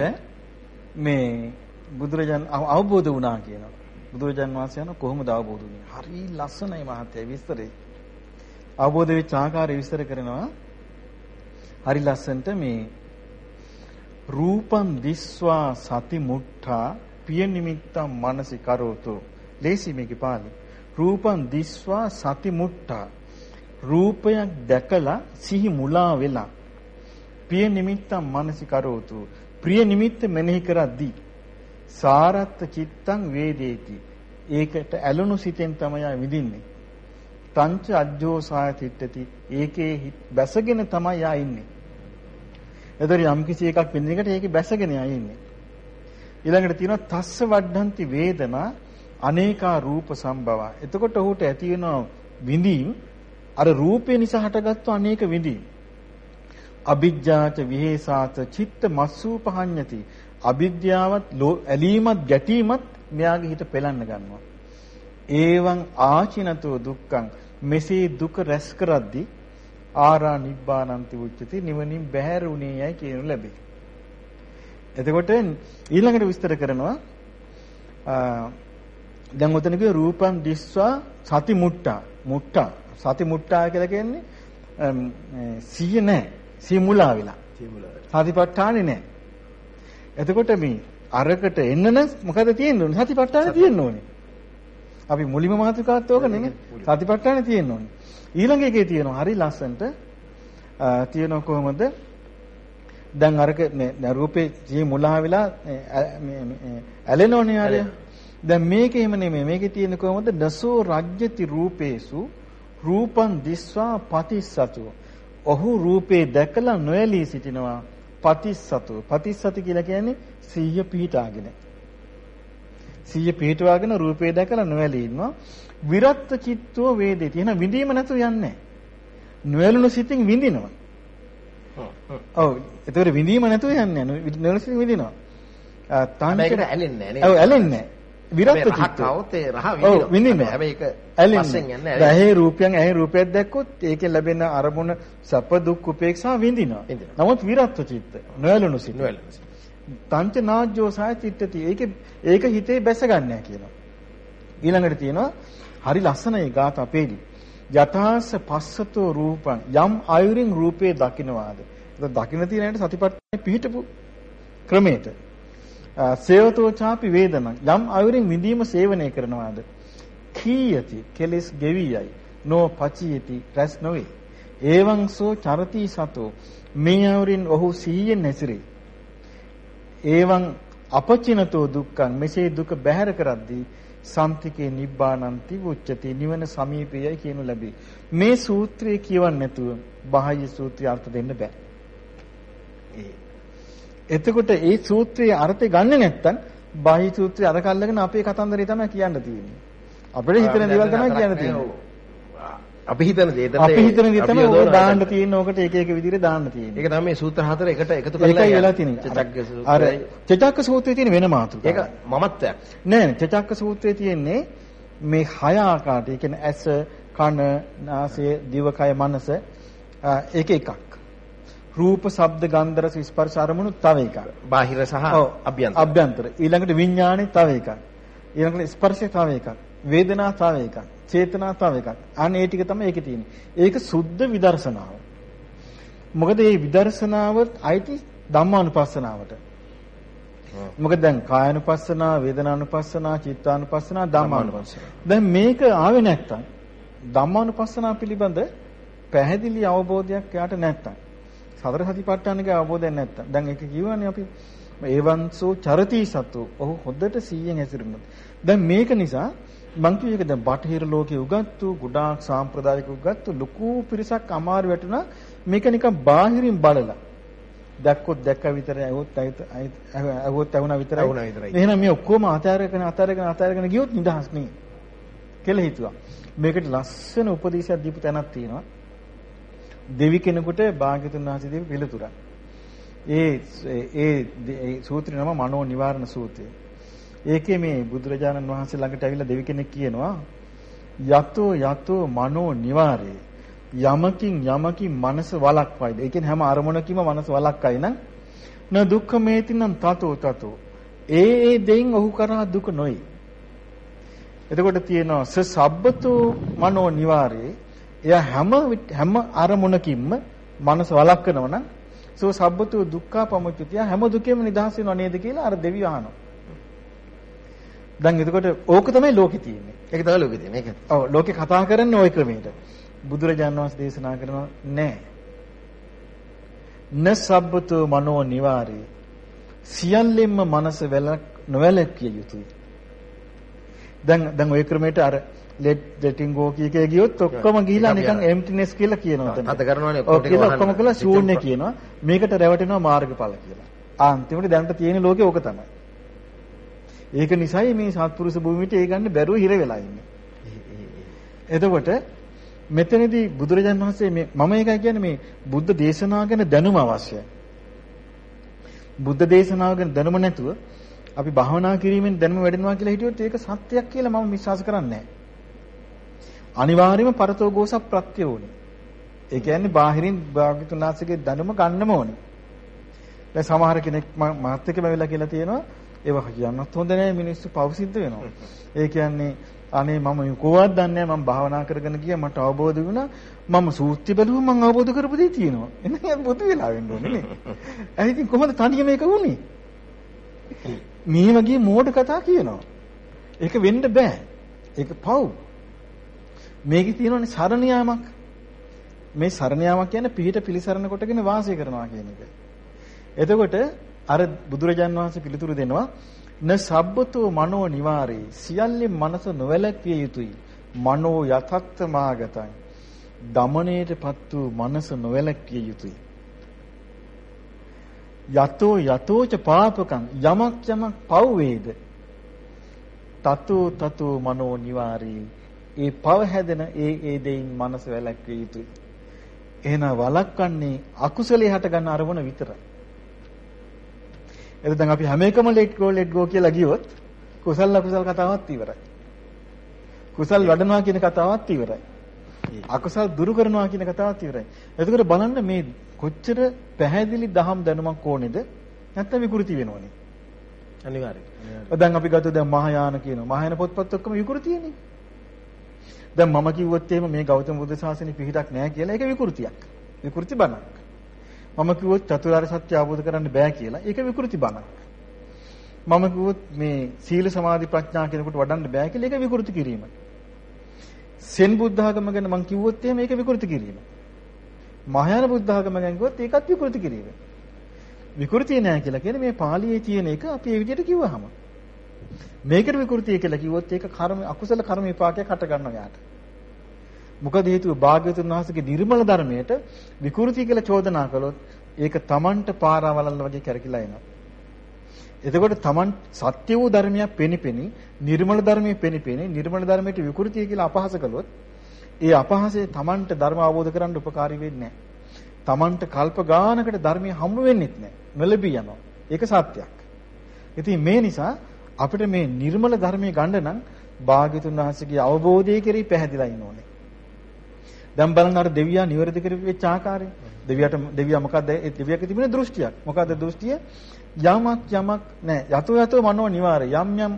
මේ බුදුරජාන් අව- අවබෝධ වුණා කියනවා. බුදුරජාන් වහන්සේ යන කොහොමද අවබෝධ වුනේ? හරි ලස්සනයි මහත්තයා විස්තරේ. අවබෝධ වෙච්ච ආකාරය විස්තර කරනවා. හරි ලස්සනට මේ රූපං දිස්වා සති මුට්ඨා පිය නිමිත්තං මනසි කරෝතු. ලේසි මේකේ පාළි. රූපං දිස්වා සති මුට්ඨා රූපයක් දැකලා සිහි මුලා වෙලා ප්‍රිය නිමිත්තම් මනසි කරෝතු. ප්‍රිය නිමිත්ත මෙනෙහි කරද්දී සාරත්ත චිත්තං වේදේති. ඒකට ඇලුණු සිතෙන් තමයි විඳින්නේ. තංච අජ්ජෝසාය තිට්ඨති. ඒකේ හිත් බැසගෙන තමයි යා ඉන්නේ. එතකොට යම් කිසි එකක් විඳින එකට ඒකේ බැසගෙන යා ඉන්නේ. ඊළඟට තියෙනවා තස්ස වඩ්ඩಂತಿ වේදනා අනේකා රූප සම්භව එතකොට ඔහුට ඇති වෙනවා විඳීම්. අර රූපේ නිසා හටගත්තු අනේක විඳීම්. අවිජ්ජාච විහෙසාච චිත්ත මස්සූපහඤ්ඤති අවිද්‍යාවත් ලෝ- ඇලීමත් ගැටීමත් මෙයාගේ හිත පෙළන්න ගන්නවා. ඒවං ආචිනතෝ දුක්ඛං. මෙසේ දුක රැස් කරද්දී ආරා නිබ්බානන්ති උච්චති නිවනින් බැහැර උනේ යයි කියනු ලැබේ. එතකොට ඊළඟට විස්තර කරනවා දැන් උතන කිව්ව රූපං දිස්වා සති මුට්ටා. මුට්ටා. සති මුට්ටා කියලා කියන්නේ සිහිය නැහැ සිහිය මුලා වෙලා. සතිපට්ඨානෙ නැහැ එතකොට මේ අරකට එන්න නම් මොකද තියෙන්න ඕනේ? සතිපට්ඨානෙ තියෙන්න ඕනේ. අපි මුලින්ම මාතෘකාවත් ඕකනේ නේ සතිපට්ඨානෙ තියෙන්න ඕනේ ඊළඟ එකේ තියෙනවා හරි ලස්සනට තියෙනවා කොහොමද දැන් අරක මේ රූපේ ජී මුලා වෙලා මේ ඇලෙනෝනේ ආරය. දැන් මේක එහෙම නෙමෙයි. මේකේ තියෙන කොහොමද? දසෝ රජ්‍යති රූපේසු රූපං දිස්වා පතිස්සතු. ඔහු රූපේ දැකලා නොඇලී සිටිනවා පතිස්සතු. පතිස්සති කියලා කියන්නේ සිහිය පිහිටාගෙන. සිහිය පිහිටවාගෙන රූපේ දැකලා නොඇලී ඉන්නවා. විරත්ත චිත්තෝ වේදේති. එහෙනම් විඳීම නැතුව යන්නේ නැහැ. සිතින් විඳිනවා. ඔව් ඒතකොට විඳීම නැතුව යන්නේ නැහැ. විඳිනවා. ආ, හැබැයි තංච ඒකට ඇලෙන්නේ නැහැ ඔව් ඇලෙන්නේ. විරත් චිත්ත. විඳිනවා. විඳිනවා. හැබැයි ඒක ඇලෙන්නේ නැහැ. ඇහි රූපයන් ඇහි රූපයක් දැක්කොත් ඒකෙන් ලැබෙන අරමුණ සැප දුක් උපේක්ෂා විඳිනවා. විඳිනවා. නමුත් විරත් චිත්ත නොඇලුණු සිත. නොඇලෙන්නේ. තංච නාජ්ජෝ සාය චිත්තති. ඒක ඒක හිතේ බැස ගන්නෑ කියනවා. ඊළඟට තියෙනවා හරි ලස්සනයි ගාත අපේදී. යථාස පස්සතෝ රූපං යම් අයුරින් රූපේ දකින්නවාද. ඒක දකින්න තියෙන හැටි සතිපට්ඨානේ පිහිටපු ක්‍රමයට. ආ, සේවතෝ ചാපි වේදනං යම් අයුරින් විඳීම සේවනය කරනවාද. කීයති කෙලස් ගෙවියයි. නෝ පචියති රැස් නොවේ. ඒවං සෝ චරති සතෝ මේ අයුරින් ඔහු සිහියෙන් නැසිරේ. ඒවං අපචිනතෝ දුක්ඛං මෙසේ දුක බැහැර කරද්දී සම්තිකේ නිබ්බානන්ති උච්චති නිවන සමීපයයි කියනු ලැබේ. මේ සූත්‍රය කියවන්නේ නැතුව බාහ්‍ය සූත්‍රය අර්ථ දෙන්න බෑ. එතකොට ඒ සූත්‍රයේ අර්ථය ගන්නෙ නැත්තම් බාහ්‍ය සූත්‍රය අර කල්ලාගෙන අපේ කතන්දරේ තමයි කියන්න තියෙන්නේ. අපිට හිතන දේවල් තමයි කියන්න තියෙන්නේ. අපි හිතන දේ තමයි අපි හිතන දේ තමයි ඕක දාන්න. තියෙන ඕකට එක එක විදිහට දාන්න තියෙන්නේ. ඒක තමයි මේ සූත්‍ර හතර එකට එකතු කරලා ඒකයි වෙලා යන්නේ. තියෙන්නේ. චචක්ක අර සූත්‍රයයි. චචක්ක සූත්‍රයේ තියෙන වෙන මාතෘකාවක්. ඒක මමත්වයක්. නෑ නෑ චචක්ක සූත්‍රයේ තියෙන්නේ මේ හය ආකාරයට. ඒ කියන්නේ ඇස, කන, නාසය, දිවකය, මනස ආ, ඒක එකක්. රූප, ශබ්ද, ගන්ධ, රස, ස්පර්ශ අරමුණු තව එකක්. බාහිර සහ. අභ්‍යන්තර. අභ්‍යන්තර. ඊළඟට විඥානේ තව එකක්. ඊළඟට ස්පර්ශය තව එකක්. වේදනා තව එකක්. චේතනා තව එකක්. අන්න ඒ ටික තමයි ඒකේ තියෙන්නේ. ඒක සුද්ධ විදර්ශනාව. මොකද මේ විදර්ශනාව අයිති ධම්මානුපස්සනාවට. මොකද දැන් කායानुපස්සනා, වේදනානුපස්සනා, චිත්තානුපස්සනා, ධම්මානුපස්සනා. දැන් මේක ආවේ නැත්තම් ධම්මානුපස්සනා පිළිබඳ පැහැදිලි අවබෝධයක් යාට නැත්තම් සතර සතිපට්ඨානගේ අවබෝධයක් නැත්තම් දැන් ඒක කියවනේ අපි ඒවන්සෝ චරති සතු ඔහු හොද්දට 100න් හැසිරෙනවා. දැන් මේක නිසා මං කිය එක දැන් බටහිර ලෝකයේ උගත්තු ගොඩාක් සාම්ප්‍රදායික උගත්තු ලොකු පිරිසක් අමාරු වැටුණා. මේක නිකන් බාහිරින් බලලා. දැක්කොත් දැක්ක විතරයි ඇහුවොත් ඇහුවොත් ඇහුණා විතරයි. ඇහුණා විතරයි. එහෙනම් මේ ඔක්කොම අතාරගෙන අතාරගෙන අතාරගෙන ගියොත් නිදහස් නෙයි කියලා හිතුවා. මේකට ලස්සන උපදේශයක් දීපු තැනක් තියෙනවා. දෙවි කෙනෙකුට භාග්‍යතුන් වහන්සේ දීපු පිළිතුරක්. ඒ ඒ ඒ සූත්‍රේ නම මනෝ නිවාරණ සූත්‍රය. ඒකේ මේ බුදුරජාණන් වහන්සේ ළඟට ඇවිල්ලා දෙවි කෙනෙක් කියනවා යතෝ යතෝ මනෝ නිවාරේ යමකින් යමකින් මනස වලක්වයිද. ඒ කියන්නේ හැම අරමුණකින්ම මනස වලක්වයි නම් න දුක්ඛ මේතිනම් තතෝ තතෝ. ඒ ඒ දෙයින් ඔහු කරා දුක නොයි. එතකොට තියෙනවා ස සබ්බතෝ මනෝ නිවාරේ එයා හැම විට- හැම අරමුණකින්ම මනස වළක්වනවා නම් සෝ සබ්බතෝ දුක්ඛා පමුච්චතිය හැම දුකෙම නිදහස් වෙනව නේද කියලා අර දෙවියෝ අහනවා. දැන් එතකොට ඕක තමයි ලෝකේ තියෙන්නේ. ඒක තමයි ලෝකෙ තියෙන. ඒක. ඔව් ලෝකේ කතා කරන්නේ ওই ක්‍රමයට. බුදුරජාණන් වහන්සේ දේශනා කරනවා නෑ. න සබ්බතෝ මනෝ නිවාරේ සියල්ලෙන්ම මනස වැලක් නොවැළක්විය යුතුයි. දැන් දැන් ওই ක්‍රමයට අර let letting go කිය කිය ගියොත් ඔක්කොම ගිහිලා ඒක අපි නිකන් අර- emptiness කියලා කියනවා ආ, අත කරනවානේ ඔව් ඔක්කොම ටික කියලා වහන්න. ඔක්කොම කළා ශූන්‍ය නිකන් කියනවා. මේකට රැවටෙනවා මාර්ගඵල කියලා. ආ අන්තිමට දැනට තියෙන ලෝකේ ඕක තමයි. ඒක නිසායි මේ සත්පුරුෂ භූමියට ඒ ගන්න බැරුව හිර වෙලා ඉන්නේ. එතකොට මෙතනදී බුදුරජාණන් වහන්සේ මේ මම ඒකයි කියන්නේ මේ බුද්ධ දේශනාව ගැන දැනුම අවශ්‍යයි. බුද්ධ දේශනාව ගැන දැනුම නැතුව අපි භාවනා කිරීමෙන් දැනුම වැඩෙනවා කියලා හිටියොත් ඒක සත්‍යයක් කියලා මම විශ්වාස කරන්නේ නැහැ. අනිවාර්යයෙන්ම පරතෝගෝස ප්‍රත්‍ය ඕනේ. ඒ කියන්නේ බාහිරින් භාග්‍යතුන් වහන්සේගේ දැනුම ගන්නම ඕනේ. දැන් සමහර කෙනෙක් ම- මාත් එක්කම වෙලා කියලා තියෙනවා ඒව කියන්නත් හොඳ නැහැ මිනිස්සු පෞසිද්ධ වෙනවා. ඒ කියන්නේ අනේ මම කොහොමද දන්නේ නැහැ මම භාවනා කරගෙන ගියා මට අවබෝධ වුණා මම සූත්‍ය බැලුවා මම අවබෝධ කරපු දේ තියෙනවා. එහෙනම් බුදු වෙලා වෙන්න ඕනේ නේ. එහෙනම් ඉතින් කොහොමද තනියම මේක වුනේ? මේ වගේ මෝඩ කතා කියනවා. ඒක වෙන්න බෑ. ඒක පව්. මේකේ තියෙනවනේ සරණ යාමක්. මේ සරණ යාමක් කියන්නේ පිහිට පිලිසරණ කොටගෙන වාසය කරනවා කියන එක. එතකොට අර බුදුරජාන් වහන්සේ පිළිතුරු දෙනවා න සබ්බතෝ මනෝ නිවාරේ සියල්ලේ මනස නොවැළක්විය යුතුයි. මනෝ යතත්ත මාගතං. දමණයටපත් වූ මනස නොවැළක්විය යුතුයි. යතෝ යතෝච පාපකං යමක් යමක් පව් වේද තතෝ තතෝ මනෝ නිවාරී ඒ පව හැදෙන ඒ ඒ දෙයින් මනස වැළැක්විය යුතුයි එහෙනම් වළක්වන්නේ අකුසලයේ හට ගන්න අරමුණ විතරයි එතෙන් දැන් අපි හැම එකම let go let go කියලා ගියොත් කුසල අකුසල කතාවත් ඉවරයි කුසල් වඩනවා කියන කතාවත් ඉවරයි අකුසල් දුරු කරනවා කියන කතාවත් ඉවරයි. එතකොට බලන්න මේ කොච්චර පැහැදිලි දහම් දැනුමක් ඕනේද? නැත්නම් විකෘති වෙනවනේ. අනිවාර්යයෙන්. දැන් අපි ගත්තොත් දැන් මහායාන කියනවා. මහායාන පොත්පත් ඔක්කොම විකෘතියනේ. දැන් මම කිව්වොත් එහෙම මේ ගෞතම බුදු සාසනේ පිහිටක් නැහැ කියලා ඒක විකෘතියක්. විකෘති බණක්. මම කිව්වොත් චතුරාර්ය සත්‍ය අවබෝධ කරන්න බෑ කියලා ඒක විකෘති බණක්. මම කිව්වොත් මේ සීල සමාධි ප්‍රඥා කෙනෙකුට වඩන්න බෑ කියලා ඒක විකෘති කිරීම. සෙන් බුද්ධ ආගම ගැන මම කිව්වොත් එහෙම ඒක විකෘති කිරීම. මහායාන බුද්ධ ආගම ගැන කිව්වොත් ඒකත් විකෘති කිරීම. විකෘතිය නෑ කියලා කියන්නේ මේ පාළියේ තියෙන එක අපි ඒ විදිහට කිව්වහම. මේකට විකෘතිය කියලා කිව්වොත් ඒක කර්ම අකුසල කර්ම විපාකයක් හට ගන්නවා යාට. මොකද හේතුව භාග්‍යවතුන් වහන්සේගේ නිර්මල ධර්මයට විකෘති කියලා චෝදනා කළොත් ඒක Tamanට පාරවලල්ල වගේ කැරකිලා එනවා. එතකොට Taman සත්‍ය වූ ධර්මයක් පෙනිපෙනි නිර්මල ධර්මයේ පෙනිපෙනි නිර්මල ධර්මයට විකෘතිය කියලා අපහාස කළොත් ඒ අපහාසය Tamanට ධර්ම අවබෝධ කරගන්න උපකාරී වෙන්නේ නැහැ. Tamanට කල්ප ගානකට ධර්මයේ හම්බ වෙන්නෙත් නැහැ. මෙලබී යනවා. ඒක සත්‍යයක්. ඉතින් මේ නිසා අපිට මේ නිර්මල ධර්මයේ ගන්න නම් භාග්‍යතුන් වහන්සේගේ අවබෝධය කෙරෙහි පැහැදිලා ඉන්න ඕනේ. දැන් බලන්න අර දෙවියා නිවැරදි කරපෙච්ච ආකාරය. දෙවියට දෙවියා මොකද්ද? ඒ දෙවියගේ තිබෙන දෘෂ්ටියක්. මොකද්ද දෘෂ්ටිය? යමක් යමක් නැහැ. යතෝ යතෝ මනෝ නිවාරය. යම් යම්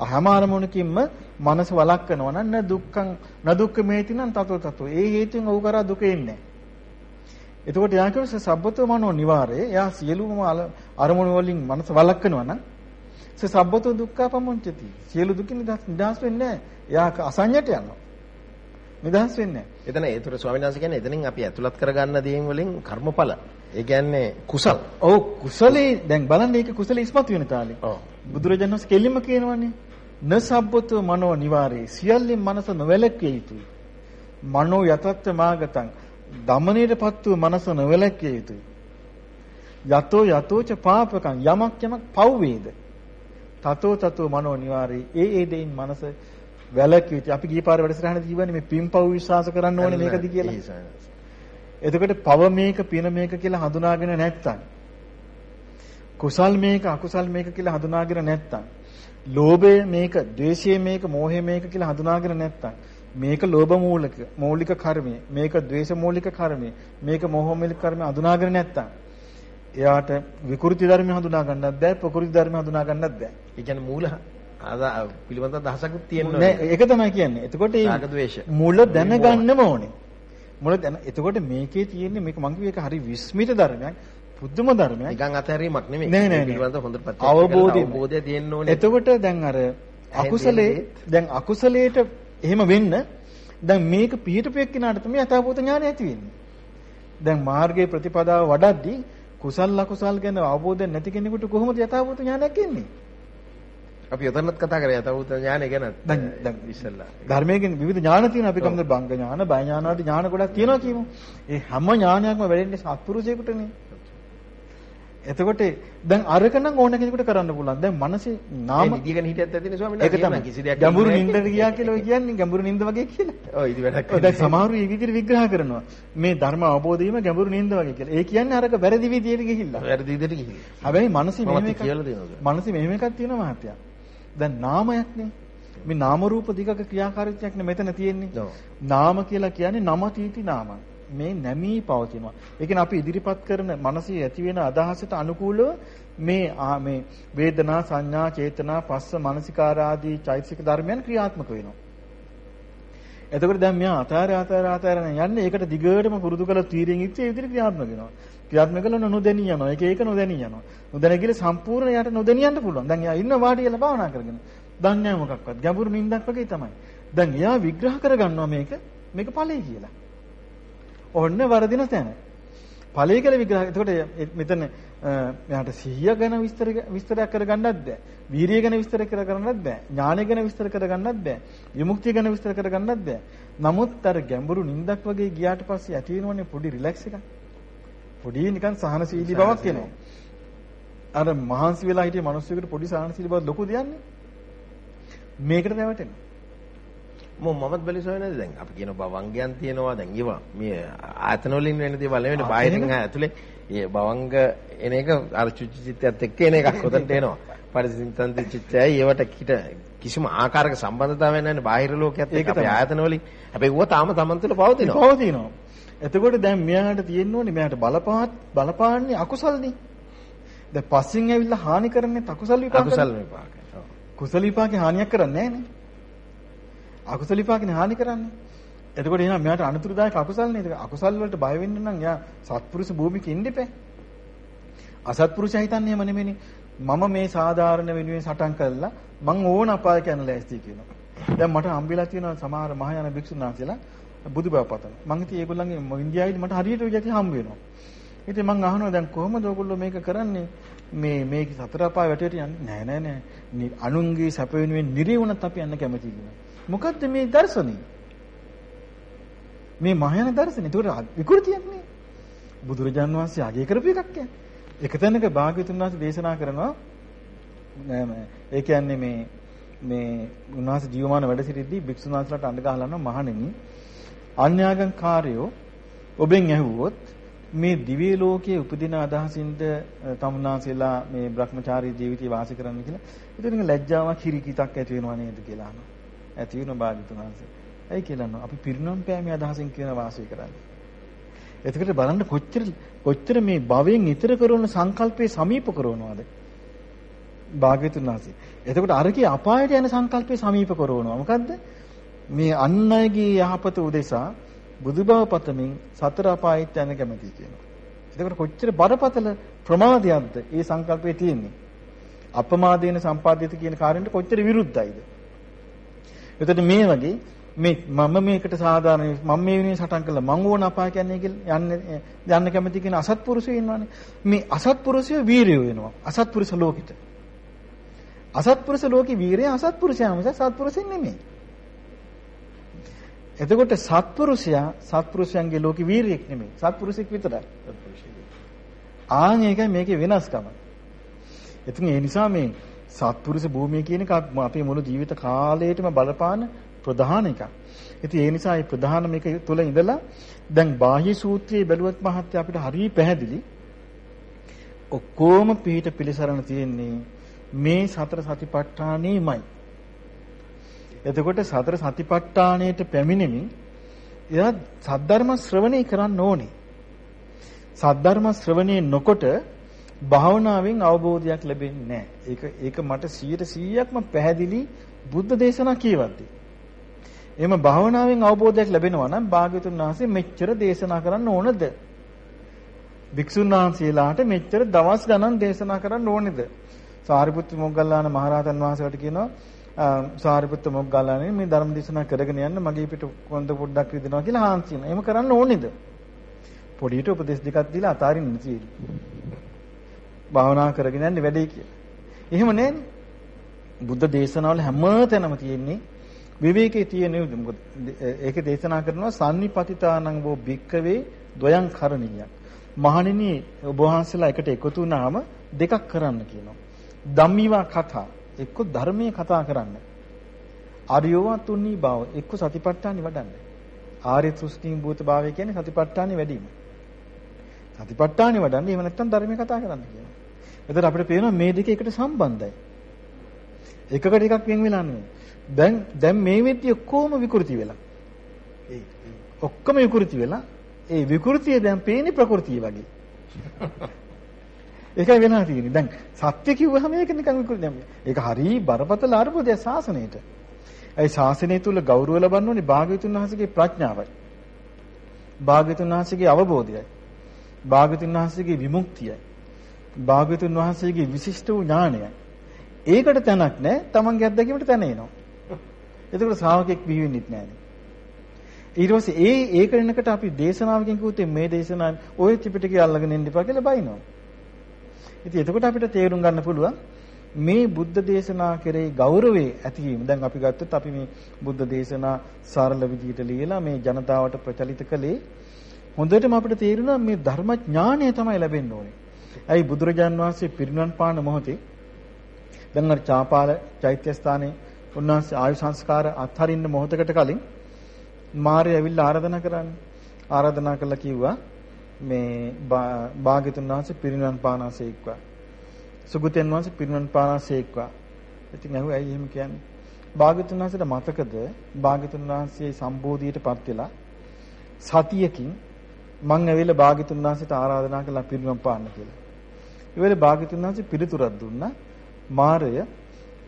හැම අරමුණකින්ම මනස වළක්වනවා නම් න දුක්ඛං න දුක්ඛ මේතිනම් තතෝ තතෝ. ඒ හේතුන් ඔහු කරා දුක එන්නේ එතකොට යා කියවස සබ්බතෝ මනෝ නිවාරේ. එයා සියලුම අරමුණු වලින් මනස වළක්වනවා නම් ස සබ්බතෝ දුක්ඛපමුංචති. සියලු දුකින් නිදහස් වෙන්නේ නැහැ. එයා අසඤ්ඤයට යනවා. නිදහස් වෙන්නේ නැහැ. එතන ඒතර ස්වාමීන් වහන්සේ කියන්නේ එතනින් අපි ඇතුළත් කරගන්න දේන් වලින් කර්මඵල. ඒ කියන්නේ කුසල්. ඔව් කුසලේ දැන් බලන්න ඒක කුසලේ ඉස්මතු වෙන තාලේ. ඔව්. බුදුරජාණන් වහන්සේ කෙලින්ම කියනවානේ. න සබ්බතු මනෝ නිවාරේ සියල්ලෙන් මනස නොවැළක්විය යුතුයි. මනෝ යතත්ත්ව මාගතං දමණයටපත් වූ මනස නොවැළක්විය යුතුයි. යතෝ යතෝච පාපකං යමක් යමක් පව් වේද. තතෝ තතෝ මනෝ නිවාරේ ඒ ඒ දෙයින් මනස යුතුයි. අපි ගිය පාර වැඩසටහනදී කියවනේ මේ පින්පව් විශ්වාස කරන්න ඕනේ මේකද කියලා. එතකොට පව මේක පින මේක කියලා හඳුනාගෙන නැත්තම් කුසල් මේක අකුසල් මේක කියලා හඳුනාගෙන නැත්තම් ලෝභය මේක, ද්වේෂය මේක, මෝහය මේක කියලා හඳුනාගෙන නැත්තම් මේක ලෝභ මූලික මৌলিক කර්මය, මේක ද්වේෂ මූලික කර්මය, මේක මෝහ මූලික කර්මය හඳුනාගෙන නැත්තම් එයාට විකෘති ධර්ම හඳුනා ගන්නත් බෑ, ප්‍රකෘති ධර්ම හඳුනා ගන්නත් බෑ. ඒ කියන්නේ මූල පිළිබඳ දහසකුත් තියෙනවා. නෑ ඒක තමයි කියන්නේ. එතකොට ද්වේෂ. මුල දැනගන්නම ඕනේ. මුල දැන එතකොට මේකේ තියෙන්නේ මේක මං කිව්ව එක හරි විස්මිත ධර්මයක්. පුදුම ධර්මයක්. නිකන් අතහැරීමක් නෙමෙයි. නෑ නෑ පිළිබඳ හොඳ ප්‍රත්‍යක්ෂ අවබෝධය අවබෝධය තියෙන්න ඕනේ. එතකොට දැන් අර අකුසලේ දැන් අකුසලයට එහෙම වෙන්න දැන් මේක පිළිටපු එක්කිනාට තමයි යථාභූත ඥානය ඇති වෙන්නේ. දැන් මාර්ගයේ ප්‍රතිපදාව වඩද්දී කුසල් අකුසල් ගැන අවබෝධයක් නැති කෙනෙකුට කොහොමද යථාභූත ඥානයක් එන්නේ? අපි යතනත් කතා කරේ යථාභූත ඥානය ගැන. දැන් දැන් ඉස්සෙල්ලා. ධර්මයෙන් විවිධ ඥාන තියෙනවා අපි කම්ද බංග ඥාන, බය ඥාන වලට ඥාන ගොඩක් තියෙනවා කියමු. ඒ හැම ඥානයක්ම වැඩෙන්නේ සත්පුරුෂයෙකුටනේ. එතකොට දැන් අරක නම් ඕන කෙනෙකුට කරන්න පුළුවන්. දැන් මනසේ නාම නිදිගෙන හිටියත් ඇතිනේ ස්වාමීන් ඒක වහන්සේ. තමයි කිසි දෙයක් ගැඹුරු නින්දට ගියා කියලා ඔය කියන්නේ ගැඹුරු නින්ද වගේ කියලා. ඔව් ඉදි වැඩක් ඔය දැන් සමහරු මේ විදිහට විග්‍රහ කරනවා. මේ ධර්ම අවබෝධ වීම ගැඹුරු නින්ද වගේ කියලා. ඒ කියන්නේ අරක වැරදි විදිහට ගිහිල්ලා. වැරදි විදිහට ගිහින්. හැබැයි මනසේ මෙහෙම එකක් කියලා දෙනවා. මනසේ මෙහෙම එකක් තියෙනවා මහත්තයා. දැන් නාමයක් නේ. මේ නාම රූප දිගක ක්‍රියාකාරීත්වයක් නේ මෙතන තියෙන්නේ. නාම කියලා කියන්නේ නම තීති නාමං. මේ නැමී පවතිනවා. ඒ කියන්නේ අපි ඉදිරිපත් කරන මනසේ ඇති වෙන අදහසට අනුකූලව මේ මේ වේදනා සංඥා චේතනා පස්ස මනසිකාර ආදී චෛතසික ධර්මයන් ක්‍රියාත්මක වෙනවා. එතකොට දැන් මෙයා අතාර අතාර අතාර යන්නේ ඒකට දිගටම පුරුදු කළ තීරින් ඉච්ච ඒ විදිහට ක්‍රියාත්මක වෙනවා. ක්‍රියාත්මක කළා නොදැනී යනවා. ඒක ඒක නොදැනී යනවා. නොදැන ගිහලා සම්පූර්ණ යට නොදැනී යන්න පුළුවන්. දැන් එයා ඉන්න වාඩි වෙලා භාවනා කරගෙන. දන්නේ නැහැ මොකක්වත්. ගැඹුරු නිින්දක් වගේ තමයි. දැන් එයා විග්‍රහ කරගන්නවා මේක මේක ඵලයි කියලා. ඔන්න වරදින තැන. ඵලය කියලා විග්‍රහ. එතකොට මෙතන මෙයාට සිහිය ගැන විස්තර විස්තරයක් කරගන්නත් බෑ. වීරිය ගැන විස්තර කරගන්නත් බෑ. ඥානය ගැන විස්තර කරගන්නත් බෑ. විමුක්තිය ගැන විස්තර කරගන්නත් බෑ. නමුත් අර ගැඹුරු නිින්දක් වගේ ගියාට පස්සේ ඇති වෙනවනේ පොඩි රිලැක්ස් එකක්. පොඩි නිකන් සහනශීලී බවක් එනවා. අර මහන්සි වෙලා හිටිය මිනිස්සුෙකුට පොඩි සහනශීලී බවක් ලොකු දෙයන්නේ. මේකට නැවටෙනවා. මම මමත් බැලිසොය නේද? දැන් අපි කියන බවංගයන් තියෙනවා. දැන් ඒවා මේ ආයතන වලින් වෙන දේවල් නෙවෙයි බාහිරින් ඇතුලේ ඒ බවංග එන එක අර චුච්ච චිත්තයත් එක්ක එන එකක් උතන්ට එනවා. පරිසින්තන්ති චිත්තයයි ඒවට කිට කිසිම ආකාරයක සම්බන්ධතාවයක් නැහැ බාහිර ලෝකයේත් එක්ක අපේ ආයතන වලින් හැබැයි ඌව තාම තමන් තුළ පවතිනවා. පවතිනවා. එතකොට දැන් මෙයාට තියෙන්න ඕනේ මෙයාට බලපාත් බලපාන්නේ අකුසල්නේ. දැන් පස්සෙන් ඇවිල්ලා හානි කරන්නේ අකුසල් විපාක. අකුසල් විපාක ඔව් කුසල විපාකේ හානියක් කරන්නේ නැහැ නේ. අකුසල විපාකනේ හානි කරන්නේ. එතකොට එහෙනම් මෙයාට අනුතුරුදායක අකුසල් නේද? අකුසල් වලට බය වෙන්න නම් යා සත්පුරුෂ භූමික ඉන්න ඉපේ. අසත්පුරුෂයා හිතන්නේ එහෙම නෙමෙයිනේ. මම මේ සාධාරණ වෙනුවෙන් සටන් කළා මං ඕන අපාය යන ලෑස්ති කියනවා. දැන් මට හම්බෙලා තියෙනවා සමහර මහායාන භික්ෂුන් වහන්සේලා බුදුබව පතන. මං ඉතින් ඒගොල්ලන්ගේ ඉන්දියාවේදී මට හරියට ඔය යටි හම්බ වෙනවා. ඉතින් මං අහනවා දැන් කොහොමද ඔයගොල්ලෝ මේක කරන්නේ? මේ මේක සතර අපාය වැටේට යන්නේ නෑ නෑ නෑ. නි- අනුන්ගේ සැප වෙනුවෙන් නිරේවුණත් අපි යන්න කැමති කියනවා. මොකද්ද මේ දර්ශනේ? මේ මහායාන දර්ශනේ. ඒකට විකෘතියක් නේ. බුදුරජාන් වහන්සේ අගය කරපු එකක් කියන්නේ. එක තැනක භාග්‍යතුන් වහන්සේ දේශනා කරනවා නෑ නෑ. ඒ කියන්නේ මේ මේ උන්වහන්සේ ජීවමාන වැඩ සිටිද්දී භික්ෂුන් වහන්සේලාට අඬ ගහලා යනවා මහණෙනි අන්‍යාගම් කාර්යෝ ඔබෙන් ඇහුවොත් මේ දිව්‍ය ලෝකයේ උපදින අදහසින්ද තමුන්නාසෙලා මේ Brahmachari ජීවිතය වාසය කරන්න කියලා. ඒතරින් ලැජ්ජාවක් හිරිකිතක් ඇති වෙනව නේද කියලා අහනවා. ඇති වෙන භාග්‍යතුන් වහන්සේ. ඇයි කියලා අහනවා. අපි පිරිනම් පෑමේ අදහසින් කියන වාසය කරන්නේ. එතකොට බලන්න කොච්චර කොච්චර මේ භවයෙන් ඊතර කරන සංකල්පේ සමීප කරනවද? භාග්‍යතුන් වහන්සේ. එතකොට අරකේ අපායට යන සංකල්පේ සමීප කරනවා. මොකද්ද? මේ අන් අයගේ යහපත උදෙසා බුදුබව පතමින් සතර අපායට යන කැමැති කියනවා. එතකොට කොච්චර බරපතල ප්‍රමාදයක්ද මේ සංකල්පයේ තියෙන්නේ. අපමාදේන සම්පාදිත කියන කාරණයට කොච්චර විරුද්ධයිද? එතකොට මේ වගේ මේ මම මේකට සාධාරණ මම මේ වෙනුවෙන් සටන් කළා මං ඕන අපාය කියන්නේ කියලා යන්න යන්න කැමති කියන අසත්පුරුෂයෝ ඉන්නවනේ. මේ අසත්පුරුෂයෝ වීරයෝ වෙනවා. අසත්පුරුෂ ලෝකෙට. අසත්පුරුෂ ලෝකේ වීරය අසත්පුරුෂයා මිස සත්පුරුෂෙන් නෙමෙයි. එතකොට සත්පුරුෂයා සත්පුරුෂයන්ගේ ලෝකේ වීරයෙක් නෙමෙයි. සත්පුරුෂෙක් විතරයි. ආන් ඒකයි මේකේ වෙනස්කම. ඉතින් ඒ නිසා මේ සත්පුරුෂ භූමිය කියන එක අපේ මුළු ජීවිත කාලයටම බලපාන ප්‍රධාන එකක්. ඉතින් ඒ නිසා මේ ප්‍රධාන මේක තුල ඉඳලා දැන් බාහ්‍ය සූත්‍රයේ බැලුවත් මහත්ය අපිට හරිය පැහැදිලි. ඔක්කොම පිට පිළිසරණ තියෙන්නේ මේ සතර සතිපට්ඨානෙමයි. එතකොට සතර සතිපට්ඨානයට පැමිණෙමින් එයා සද්ධර්ම ශ්‍රවණය කරන්න ඕනේ. සද්ධර්ම ශ්‍රවණය නොකොට භාවනාවෙන් අවබෝධයක් ලැබෙන්නේ නැහැ. ඒක ඒක මට 100%ක්ම පැහැදිලි බුද්ධ දේශනා කියවද්දී. එහෙම භාවනාවෙන් අවබෝධයක් ලැබෙනවා නම් භාග්‍යතුන් වහන්සේ මෙච්චර දේශනා කරන්න ඕනද? භික්ෂුන් වහන්සේලාට මෙච්චර දවස් ගණන් දේශනා කරන්න ඕනේද? සාරිපුත්‍ර මොග්ගල්ලාන මහරහතන් වහන්සේට කියනවා සාරිපුත්‍ර මොග්ගල්ලානේ මේ ධර්ම දේශනා කරගෙන යන්න මගේ පිට කොන්ද පොඩ්ඩක් රිදෙනවා කියලා හාන්සින. එහෙම කරන්න ඕනේද? පොඩියට උපදේශ දෙකක් දීලා අතාරින්න තියෙන්නේ. භාවනා කරගෙන යන්න වැඩේ කියලා. එහෙම නෑනේ. බුද්ධ දේශනාවල හැම තැනම තියෙන්නේ විවේකයේ තියෙන මොකද ඒක දේශනා කරනවා sannipatitānaṁ වූ භික්කවේ ද්වයං කරණීයක්. මහණෙනි ඔබ වහන්සේලා එකට එකතු වුණාම දෙකක් කරන්න කියනවා. ධම්මිවා කතා එක්ක ධර්මයේ කතා කරන්න. ආර්යෝවා තුන්නී භාව එක්ක සතිපට්ඨානෙ වඩන්න. ආර්ය සෘෂ්ටි භූත භාවය කියන්නේ සතිපට්ඨානෙ වැඩිම. සතිපට්ඨානෙ වඩන්න එහෙම නැත්නම් ධර්මයේ කතා කරන්න කියනවා. එතකොට අපිට පේනවා මේ දෙක එකට සම්බන්ධයි. එකකට එකක් වෙන් වෙලා නෙමෙයි. දැන් දැන් මේ වෙද්දි ඔක්කොම විකෘති වෙලා. ඒ ඔක්කොම විකෘති වෙලා ඒ විකෘතිය දැන් පේන්නේ ප්‍රകൃතිය වගේ. ඒකයි වෙනවා තියෙන්නේ. දැන් සත්‍ය කිව්වහම ඒක නිකන් විකෘති නෙමෙයි. ඒක හරි බරපතල අරුබුදයක් ශාසනයට. ඒ ශාසනය තුල ගෞරව ලබන්න ඕනේ භාග්‍යතුන් වහන්සේගේ ප්‍රඥාවයි. භාග්‍යතුන් වහන්සේගේ අවබෝධයයි. භාග්‍යතුන් වහන්සේගේ විමුක්තියයි. භාග්‍යතුන් වහන්සේගේ විශිෂ්ට වූ ඥානයයි. ඒකට තැනක් නැහැ. Tamange අත්දැකීමට තැන එනවා. එතකොට ශ්‍රාවකෙක් බිහි වෙන්නෙත් නැහැ. ඊට පස්සේ ඒ ඒක වෙනකට අපි දේශනාවකින් කිව්වොත් මේ දේශනාව ඔය ත්‍රිපිටකය අල්ලගෙන ඉන්න එපා කියලා බයිනවා. ඉතින් එතකොට අපිට තේරුම් ගන්න පුළුවන් මේ බුද්ධ දේශනා කෙරෙහි ගෞරවයේ ඇතිවීම. දැන් අපි ගත්තොත් අපි මේ බුද්ධ දේශනා සරල විදිහට ලියලා මේ ජනතාවට ප්‍රචලිත කළේ හොඳටම අපිට තේරුණා මේ ධර්ම ඥානය තමයි ලැබෙන්න ඕනේ. ඇයි බුදුරජාන් වහන්සේ පිරිනවන් පාන මොහොතේ දැන් අර චාපාල චෛත්‍ය ස්ථානයේ උන්වහන්සේ ආයු සංස්කාර අත්හරින්න මොහොතකට කලින් මාරය ඇවිල්ලා ආරාධනා කරන්නේ. ආරාධනා කළා කිව්වා මේ භාග්‍යතුන් වහන්සේ පිරිනිවන් පානාසේක්වා. සුගතයන් වහන්සේ පිරිනිවන් පානාසේක්වා. ඉතින් ඇහුවා ඇයි එහෙම කියන්නේ? භාග්‍යතුන් වහන්සේට මතකද භාග්‍යතුන් වහන්සේ සම්බෝධියටපත් වෙලා සතියකින් මං ඇවිල්ලා භාග්‍යතුන් වහන්සේට ආරාධනා කළා පිරිනිවන් පාන්න කියලා. ඊවල භාග්‍යතුන් වහන්සේ පිළිතුරක් දුන්නා. මාරය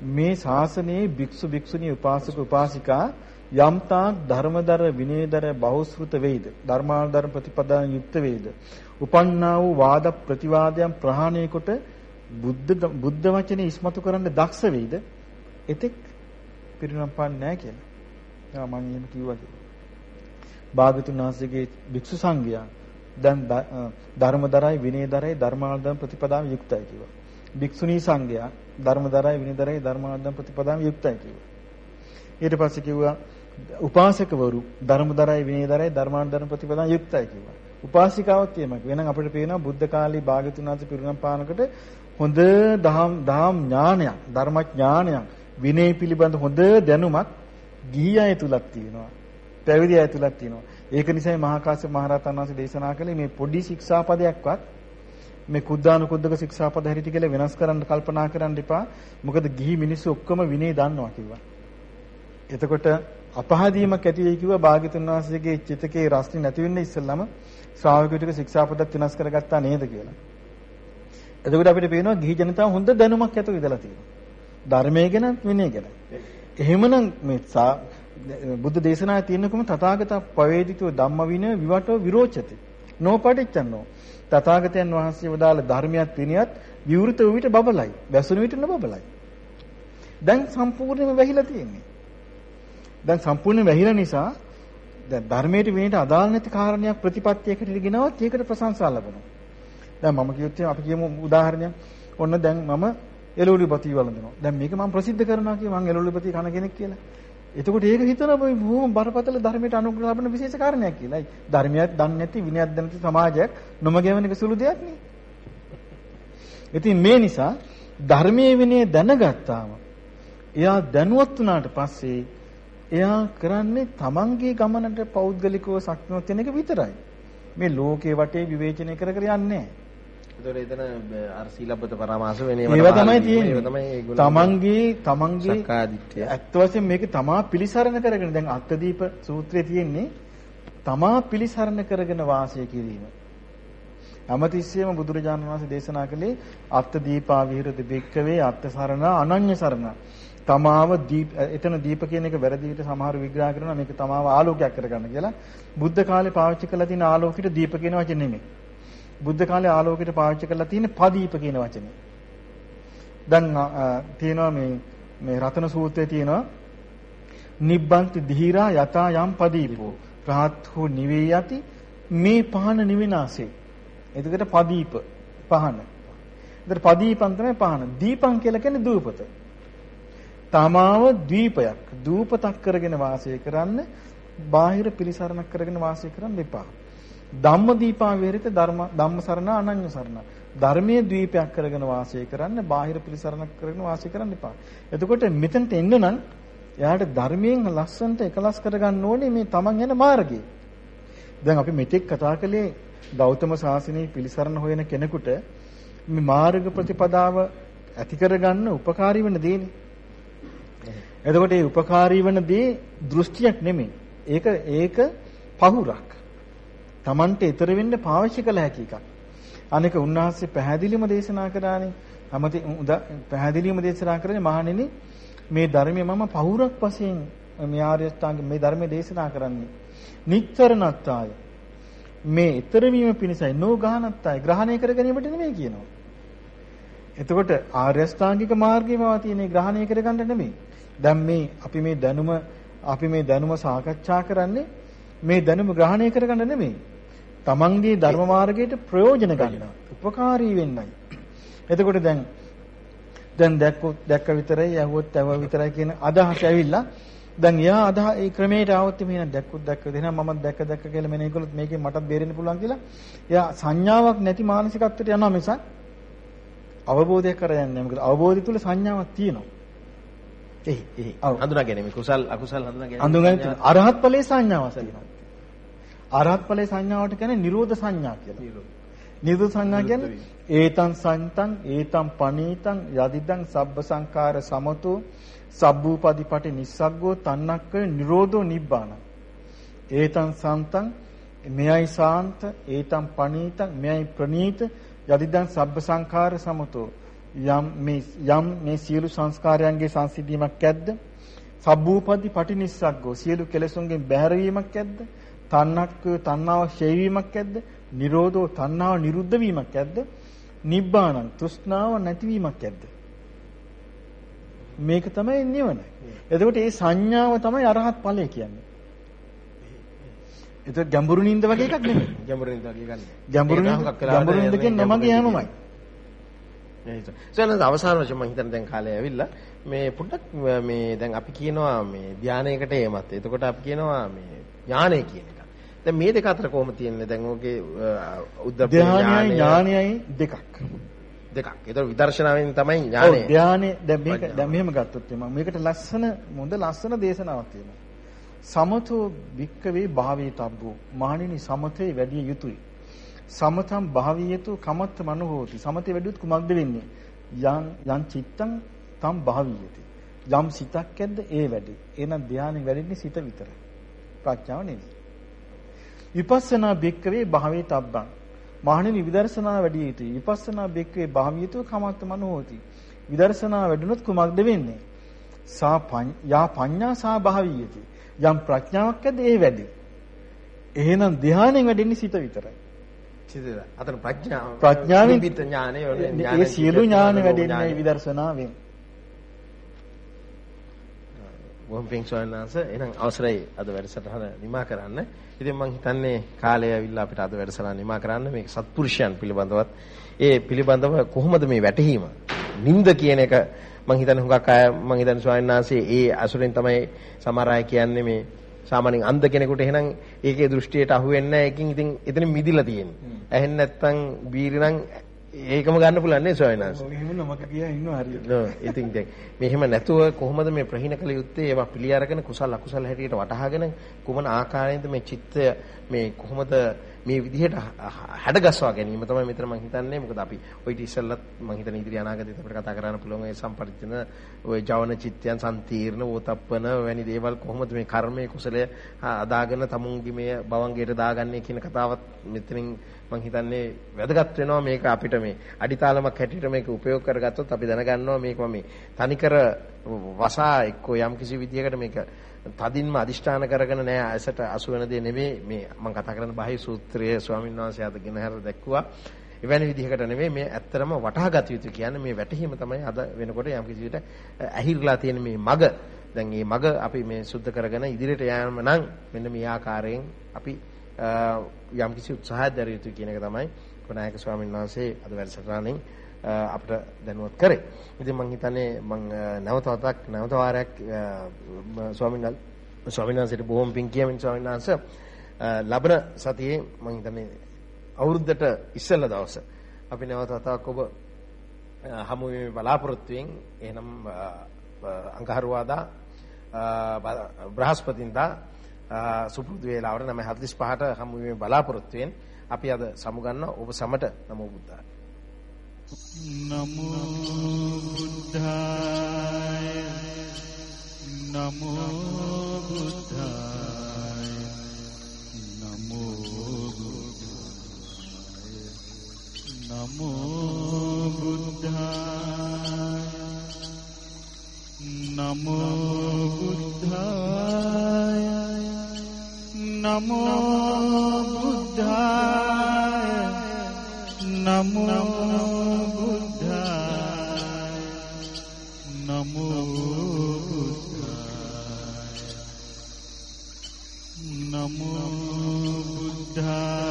මේ ශාසනයේ භික්ෂු භික්ෂුණී උපාසක උපාසිකා යම්තාක් ධර්මදර විනයදර බහුශෘත වේද ධර්මානුධර්ම ප්‍රතිපදාන යුක්ත වේද උපන්නා වූ වාද ප්‍රතිවාදයන් ප්‍රහාණය කොට බුද්ධ බුද්ධ වචනේ ඉස්මතු කරන්න දක්ෂ වේද එතෙක් පිරිනම් පාන්නේ නැහැ කියලා. එයා මම එහෙම කිව්වා කියලා. භාගතුන් වහන්සේගේ භික්ෂු සංඝයා දැන් ධර්මදරයි විනයදරයි ධර්මානුධර්ම ප්‍රතිපදාන යුක්තයි කිව්වා. භික්ෂුණී සංඝයා ධර්මදරයි විනයදරයි ධර්මාර්ධන ප්‍රතිපදාම යුක්තයි කිව්වා. ඊට පස්සේ කිව්වා උපාසකවරු ධර්මදරයි විනයදරයි ධර්මාර්ධන ප්‍රතිපදාම යුක්තයි කිව්වා. උපාසිකාවත් එහෙමයි. වෙනනම් අපිට පේනවා බුද්ධ කාලේ භාග්‍යතුන් වහන්සේ පිරුණම් පානකට හොඳ දහම් දහම් ඥානයක්, ධර්ම ඥානයක්, විනය පිළිබඳ හොඳ දැනුමක් ගිහි අය තුලක් තියෙනවා. පැවිදි අය තුලක් තියෙනවා. ඒක නිසායි මහා කාශ්‍යප මහ රහතන් වහන්සේ දේශනා කළේ මේ පොඩි ශික්ෂාපදයක්වත් මේ කුද්දානුකුද්දක ශික්ෂාපද හැටියට කියලා වෙනස් කරන්න කල්පනා කරන්න එපා. මොකද ගිහි මිනිස්සු ඔක්කොම විනය දන්නවා කිව්වා. එතකොට අපහදීමක් ඇති වෙයි කිව්වා භාග්‍යතුන් වහන්සේගේ චිතකේ රස්නි නැති වෙන්න ඉස්සෙල්ලම ශ්‍රාවකයෝ ටික ශික්ෂාපදත් වෙනස් කරගත්තා නේද කියලා. එතකොට අපිට පේනවා ගිහි ජනතාව හොඳ දැනුමක් ඇතුව ඉඳලා තියෙනවා. ධර්මයේ ගැන විනය ගැන. එහෙමනම් මේ බුද්ධ දේශනාවේ තියෙනකම තථාගත පවේදිතෝ ධම්ම විනය විවටෝ විරෝචති. නොපටිච්චන්නෝ. තථාගතයන් වහන්සේ වදාළ ධර්මයක් විනයත් විවෘත වූ විට බබලයි. වැසුණු විට නොබබලයි. දැන් සම්පූර්ණයෙන්ම වැහිලා තියෙන්නේ. දැන් සම්පූර්ණයෙන් වැහිලා නිසා දැන් ධර්මයට විනයට අදාළ නැති කාරණයක් ප්‍රතිපත්තියකට ගෙනවත් ඒකට ප්‍රශංසා ලබනවා. දැන් මම කිව්වොත් අපි කියමු උදාහරණයක්. ඔන්න දැන් මම එළවලු පති වළඳනවා. දැන් මේක මම ප්‍රසිද්ධ කරනවා කිය මම එළවලු පති කන කෙනෙක් කියලා. එතකොට ඒක හිතනවා මේ බොහොම බරපතල ධර්මයට අනුග්‍රහ ලබන විශේෂ කාරණයක් කියලා. ධර්මයක් දන්නේ නැති විනයක් දන්නේ නැති සමාජයක් නොමගැවෙන එක සුළු දෙයක් නේ. ඉතින් මේ නිසා ධර්මයේ විනය දැනගත්තාම එයා දැනුවත් වුණාට පස්සේ එයා කරන්නේ තමන්ගේ ගමනට පෞද්ගලිකව සක්නොත් වෙන එක විතරයි. මේ ලෝකේ වටේ විවේචනය කර කර යන්නේ නැහැ. ඒතකොට එතන අර සීලබ්බත පරාමාස වෙන ඒවා තමයි තියෙන්නේ. තමන්ගේ තමන්ගේ සක්කාදිට්ඨිය. ඇත්ත වශයෙන් මේක තමා පිළිසරණ කරගෙන දැන් අත්දීප සූත්‍රයේ තියෙන්නේ තමා පිළිසරණ කරගෙන වාසය කිරීම. හැමතිස්සෙම බුදුරජාණන් වහන්සේ දේශනා කළේ අත්දීපා විහෙරති බික්කවේ අත්සරණ අනඤ්‍ය සරණ. තමාව දීප එතන දීප කියන එක වැරදි විදිහට සමහර විග්‍රහ කරනවා මේක තමාව ආලෝකයක් කරගන්න කියලා. බුද්ධ කාලේ පාවිච්චි කරලා තියෙන ආලෝකයට දීප කියන වචනේ නෙමෙයි. බුද්ධ කාලේ ආලෝකයට පාවිච්චි කරලා තියෙන පදීප කියන වචනේ. දැන් තියෙනවා මේ මේ රතන සූත්‍රයේ තියෙනවා නිබ්බන්ති ධීරා යතා යම් පදීපෝ රහත් හෝ නිවේ යති මේ පහන නිවිනාසේ. එතකොට පදීප පහන. එතකොට පදීපන් තමයි පහන. දීපන් කියලා කියන්නේ දූපත. තමාව දීපයක් දූපතක් කරගෙන වාසය කරන්න බාහිර පිළිසරණක් කරගෙන වාසය කරන්න එපා. ධම්මදීපා වේරිත ධර්ම ධම්ම සරණ අනඤ්‍ය සරණ. ධර්මයේ දීපයක් කරගෙන වාසය කරන්න බාහිර පිළිසරණක් කරගෙන වාසය කරන්න එපා. එතකොට මෙතනට එන්න නම් එයාට ධර්මයෙන් ලස්සන්ට එකලස් කරගන්න ඕනේ මේ තමන් යන මාර්ගය. දැන් අපි මෙතෙක් කතා කළේ ගෞතම සාසනයේ පිළිසරණ හොයන කෙනෙකුට මේ මාර්ග ප්‍රතිපදාව ඇති කරගන්න උපකාරී වෙන දේනේ. එතකොට මේ උපකාරී වෙන දේ දෘෂ්ටියක් නෙමෙයි. ඒක ඒක පහුරක්. Tamante ඊතර වෙන්න පාවිච්චි කළ හැකි එකක්. අනික උන්වහන්සේ පැහැදිලිවම දේශනා කරානේ. අමති පැහැදිලිවම දේශනා කරන්නේ මහණෙනි මේ ධර්මය මම පහුරක් වශයෙන් මේ ආර්ය අෂ්ටාංග මේ ධර්මයේ දේශනා කරන්නේ. නිච්චරණත්තාය. මේ ඊතර වීම පිණිසයි නෝගහනත්තාය ග්‍රහණය කර ගැනීමට නෙමෙයි කියනවා. එතකොට ආර්ය අෂ්ටාංගික මාර්ගයම තියෙන්නේ ග්‍රහණය කරගන්න නෙමෙයි. දැන් මේ අපි මේ දැනුම අපි මේ දැනුම සාකච්ඡා කරන්නේ මේ දැනුම ග්‍රහණය කරගන්න නෙමෙයි. තමන්ගේ ධර්ම මාර්ගයට ප්‍රයෝජන ගන්න. උපකාරී වෙන්නයි. එතකොට දැන් දැන් දැක්කොත් දැක්ක විතරයි ඇහුවොත් ඇහුවා විතරයි කියන අදහස ඇවිල්ලා දැන් එයා අදහ ඒ ක්‍රමයට ආවොත් මෙහෙනම් දැක්කොත් දැක්ක දෙනා මම දැක්ක දැක්ක කියලා මෙනේ කළොත් මේකෙන් මටත් බේරෙන්න පුළුවන් කියලා එයා සංඥාවක් නැති මානසිකත්වයට යනවා මිසක් අවබෝධයක් කරගන්නේ නැහැ. මොකද අවබෝධය තුල සංඥාවක් තියෙනවා. එහි එහි හඳුනා ගැනීම කුසල් අකුසල් හඳුනා ගැනීම හඳුනා අරහත් ඵලයේ සංඥාවක් තියෙනවා. අරහත් ඵලයේ සංඥාවට කියන්නේ නිරෝධ සංඥා කියලා. නිරෝධ සංඥා කියන්නේ ඒතං සංතං ඒතං පනීතං යදිදං සබ්බ සංකාර සමතෝ සබ්බූපදීපටි නිස්සග්ගෝ තන්නක්ක නිරෝධෝ නිබ්බාන. ඒතං සංතං මෙයයි සාන්ත ඒතං පනීතං මෙයයි ප්‍රනීත යදිදං සබ්බ සංඛාර සමතෝ යම් මේ යම් මේ සියලු සංස්කාරයන්ගේ සංසිද්ධීමක් ඇද්ද? සබ්බූපදි පටිනිස්සග්ගෝ. සියලු කෙලෙසුන්ගෙන් බැහැරවීමක් ඇද්ද? තණ්හක් තණ්හාව ඡේවීමක් ඇද්ද? නිරෝධෝ තණ්හාව නිරුද්ධ වීමක් ඇද්ද? නිබ්බාණං තෘෂ්ණාව නැතිවීමක් ඇද්ද? මේක තමයි නිවන. එතකොට මේ සංඥාව තමයි අරහත් ඵලය කියන්නේ. ඒක ගැඹුරු නින්ද වගේ එකක් නෙමෙයි. ගැඹුරු නින්ද වගේ නෙමෙයි. ගැඹුරු නින්ද ගැඹුරු නින්ද කියන්නේ නමගේ හැමමයි සයන්ස් අවසාන වශයෙන් මම හිතන්නේ දැන් කාලය ඇවිල්ලා මේ පොඩ්ඩක් මේ දැන් අපි කියනවා මේ ධානයකට එමත්. එතකොට අපි කියනවා මේ ඥානය කියන එක. දැන් මේ දෙක අතර කොහොම තියෙන්නේ? දැන් ඔගේ උද්දප්ප ධානයයි ඥානයයි දෙකක්. දෙකක්. ඒතර විදර්ශනාවෙන් තමයි ඥානය. ඔව් ධානය දැන් මේක දැන් මෙහෙම ගත්තොත් මම මේකට ලස්සන මොඳ ලස්සන දේශනාවක් තියෙනවා. සමතෝ වික්කවේ භාවීතබ්බෝ මහණෙනි සමතේ වැඩි යුතුයි. සමතම් භාවියතු කමත්ත මනෝහෝති. සමතේ වැඩිුත් කුමක්ද වෙන්නේ? යම් යම් චිත්තං තම් භාවියති. යම් සිතක් ඇද්ද ඒ වැඩි. එහෙනම් ධානය වැඩින්නේ සිත විතරයි. ප්‍රඥාව නෙවෙයි. විපස්සනා බික්කවේ භාවේ තබ්බං. මහණෙනි විදර්ශනා වැඩි යුතුයි. විපස්සනා බික්කවේ භාවියතු කමත්ත මනෝහෝති. විදර්ශනා වැඩුණොත් කුමක්ද වෙන්නේ? සා යා පඤ්ඤා සා භාවියති. යම් ප්‍රඥාවක් ඇද්ද ඒ වැඩි. එහෙනම් ධානයෙන් වැඩෙන්නේ සිත විතරයි. අතන ප්‍රඥාව. ප්‍රඥාවෙන් ඥානය ඒ සියලු ඥාන වැඩෙන්නේ විදර්ශනාවෙන්. බොහොම පිං සෝයනාස එහෙනම් අවසරයි අද වැඩසටහන නිමා කරන්න. ඉතින් මම හිතන්නේ කාලය ඇවිල්ලා අපිට අද වැඩසටහන නිමා කරන්න මේ සත්පුරුෂයන් පිළිබඳවත් ඒ පිළිබඳව කොහොමද මේ වැටහීම? නිନ୍ଦ කියන එක මම හිතන්නේ හුඟක් අය මම හිතන්නේ ස්වාමීන් වහන්සේ ඒ අසුරෙන් තමයි සමහර අය කියන්නේ මේ සාමාන්‍යයෙන් අන්ධ කෙනෙකුට එහෙනම් ඒකේ දෘෂ්ටියට අහු වෙන්නේ නැහැ. ඒකින් ඉතින් එතන මිදිලා තියෙන්නේ. ඇහෙන්නේ නැත්තම් බීරි නම් ඒකම ගන්න පුළුවන් නේ ස්වාමීන් වහන්සේ. ඔය එහෙම නමක ගියා ඉන්නවා හරියට. නෝ ඉතින් දැන් මෙහෙම නැතුව කොහොමද මේ ප්‍රහීන කළ යුත්තේ ඒවා පිළි අරගෙන කුසල අකුසල හැටියට වටහාගෙන කුමන ආකාරයෙන්ද මේ චිත්තය මේ කොහොමද මේ විදිහට හැඩගස්වා ගැනීම තමයි මෙතන මම හිතන්නේ. මොකද අපි ඔය ඉත ඉස්සෙල්ලත් මම හිතන ඉදිරි අනාගතයේදී අපිට කතා කරන්න පුළුවන් ඒ සම්පරිචන ඔය ජවන චිත්තයන් සම්තීර්ණ ඕතප්පන වැනි දේවල් කොහොමද මේ කර්මයේ කුසලය අදාගෙන තමුන්ගේ මේ භවංගයට දාගන්නේ කියන කතාවත් මෙතනින් මම හිතන්නේ වැදගත් වෙනවා. මේක අපිට මේ අඩිතාලමක් හැටියට මේක උපයෝග කරගත්තොත් අපි දැනගන්නවා මේක මේ තනිකර වසා එක්ක යම් කිසි විදියකට මේක තදින්ම අදිෂ්ඨාන කරගෙන නෑ ඇසට අසු වෙන දේ නෙමෙයි. මේ මම කතා කරන බාහි සූත්‍රයේ ස්වාමීන් වහන්සේ අද ගෙනහැර දැක්කුවා. එවැනි විදිහකට නෙමෙයි මේ ඇත්තරම වටහා ගත යුතු කියන්නේ. මේ වැටහීම තමයි අද වෙනකොට යම් කිසි විදිහට ඇහිරලා තියෙන මේ මග. දැන් මේ මග අපි මේ සුද්ධ කරගෙන ඉදිරියට යෑම නම් මෙන්න මේ ආකාරයෙන් අපි යම් කිසි උත්සාහයක් දැරිය යුතු කියන එක තමයි කොනායක ස්වාමීන් වහන්සේ අද වැඩසටහනින් අපිට දැනුවත් කරේ. ඉතින් මම හිතන්නේ මම නැවත වතාවක් නැවත වාරයක් ස්වාමීන් ස්වාමීන් වහන්සේට බොහොම පිං කියමින් ස්වාමීන් වහන්සේ ලබන සතියේ මම හිතන්නේ අවුරුද්දට ඉස්සෙල්ලා දවස අපි නැවත වතාවක් ඔබ හමු වීමේ බලාපොරොත්තුෙන් එහෙනම් අඟහරුවාදා බ්‍රහස්පතින්දා සුපුරුදු වේලාවට 9:45ට හමු වීමේ බලාපොරොත්තුෙන් අපි අද සමුගන්න ඔබ සමට නමෝ බුද්ධාය नमो बुद्धाय नमो बुद्धाय नमो बुद्धाय नमो बुद्धाय नमो बुद्धाय नमो बुद्धाय බුද්ධාය නමෝ බුද්ධාය නමෝ බුද්ධාය නමෝ බුද්ධාය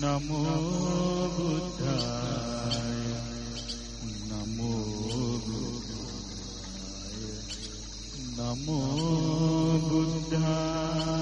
නමෝ බුද්ධාය නමෝ නමෝ බුද්ධාය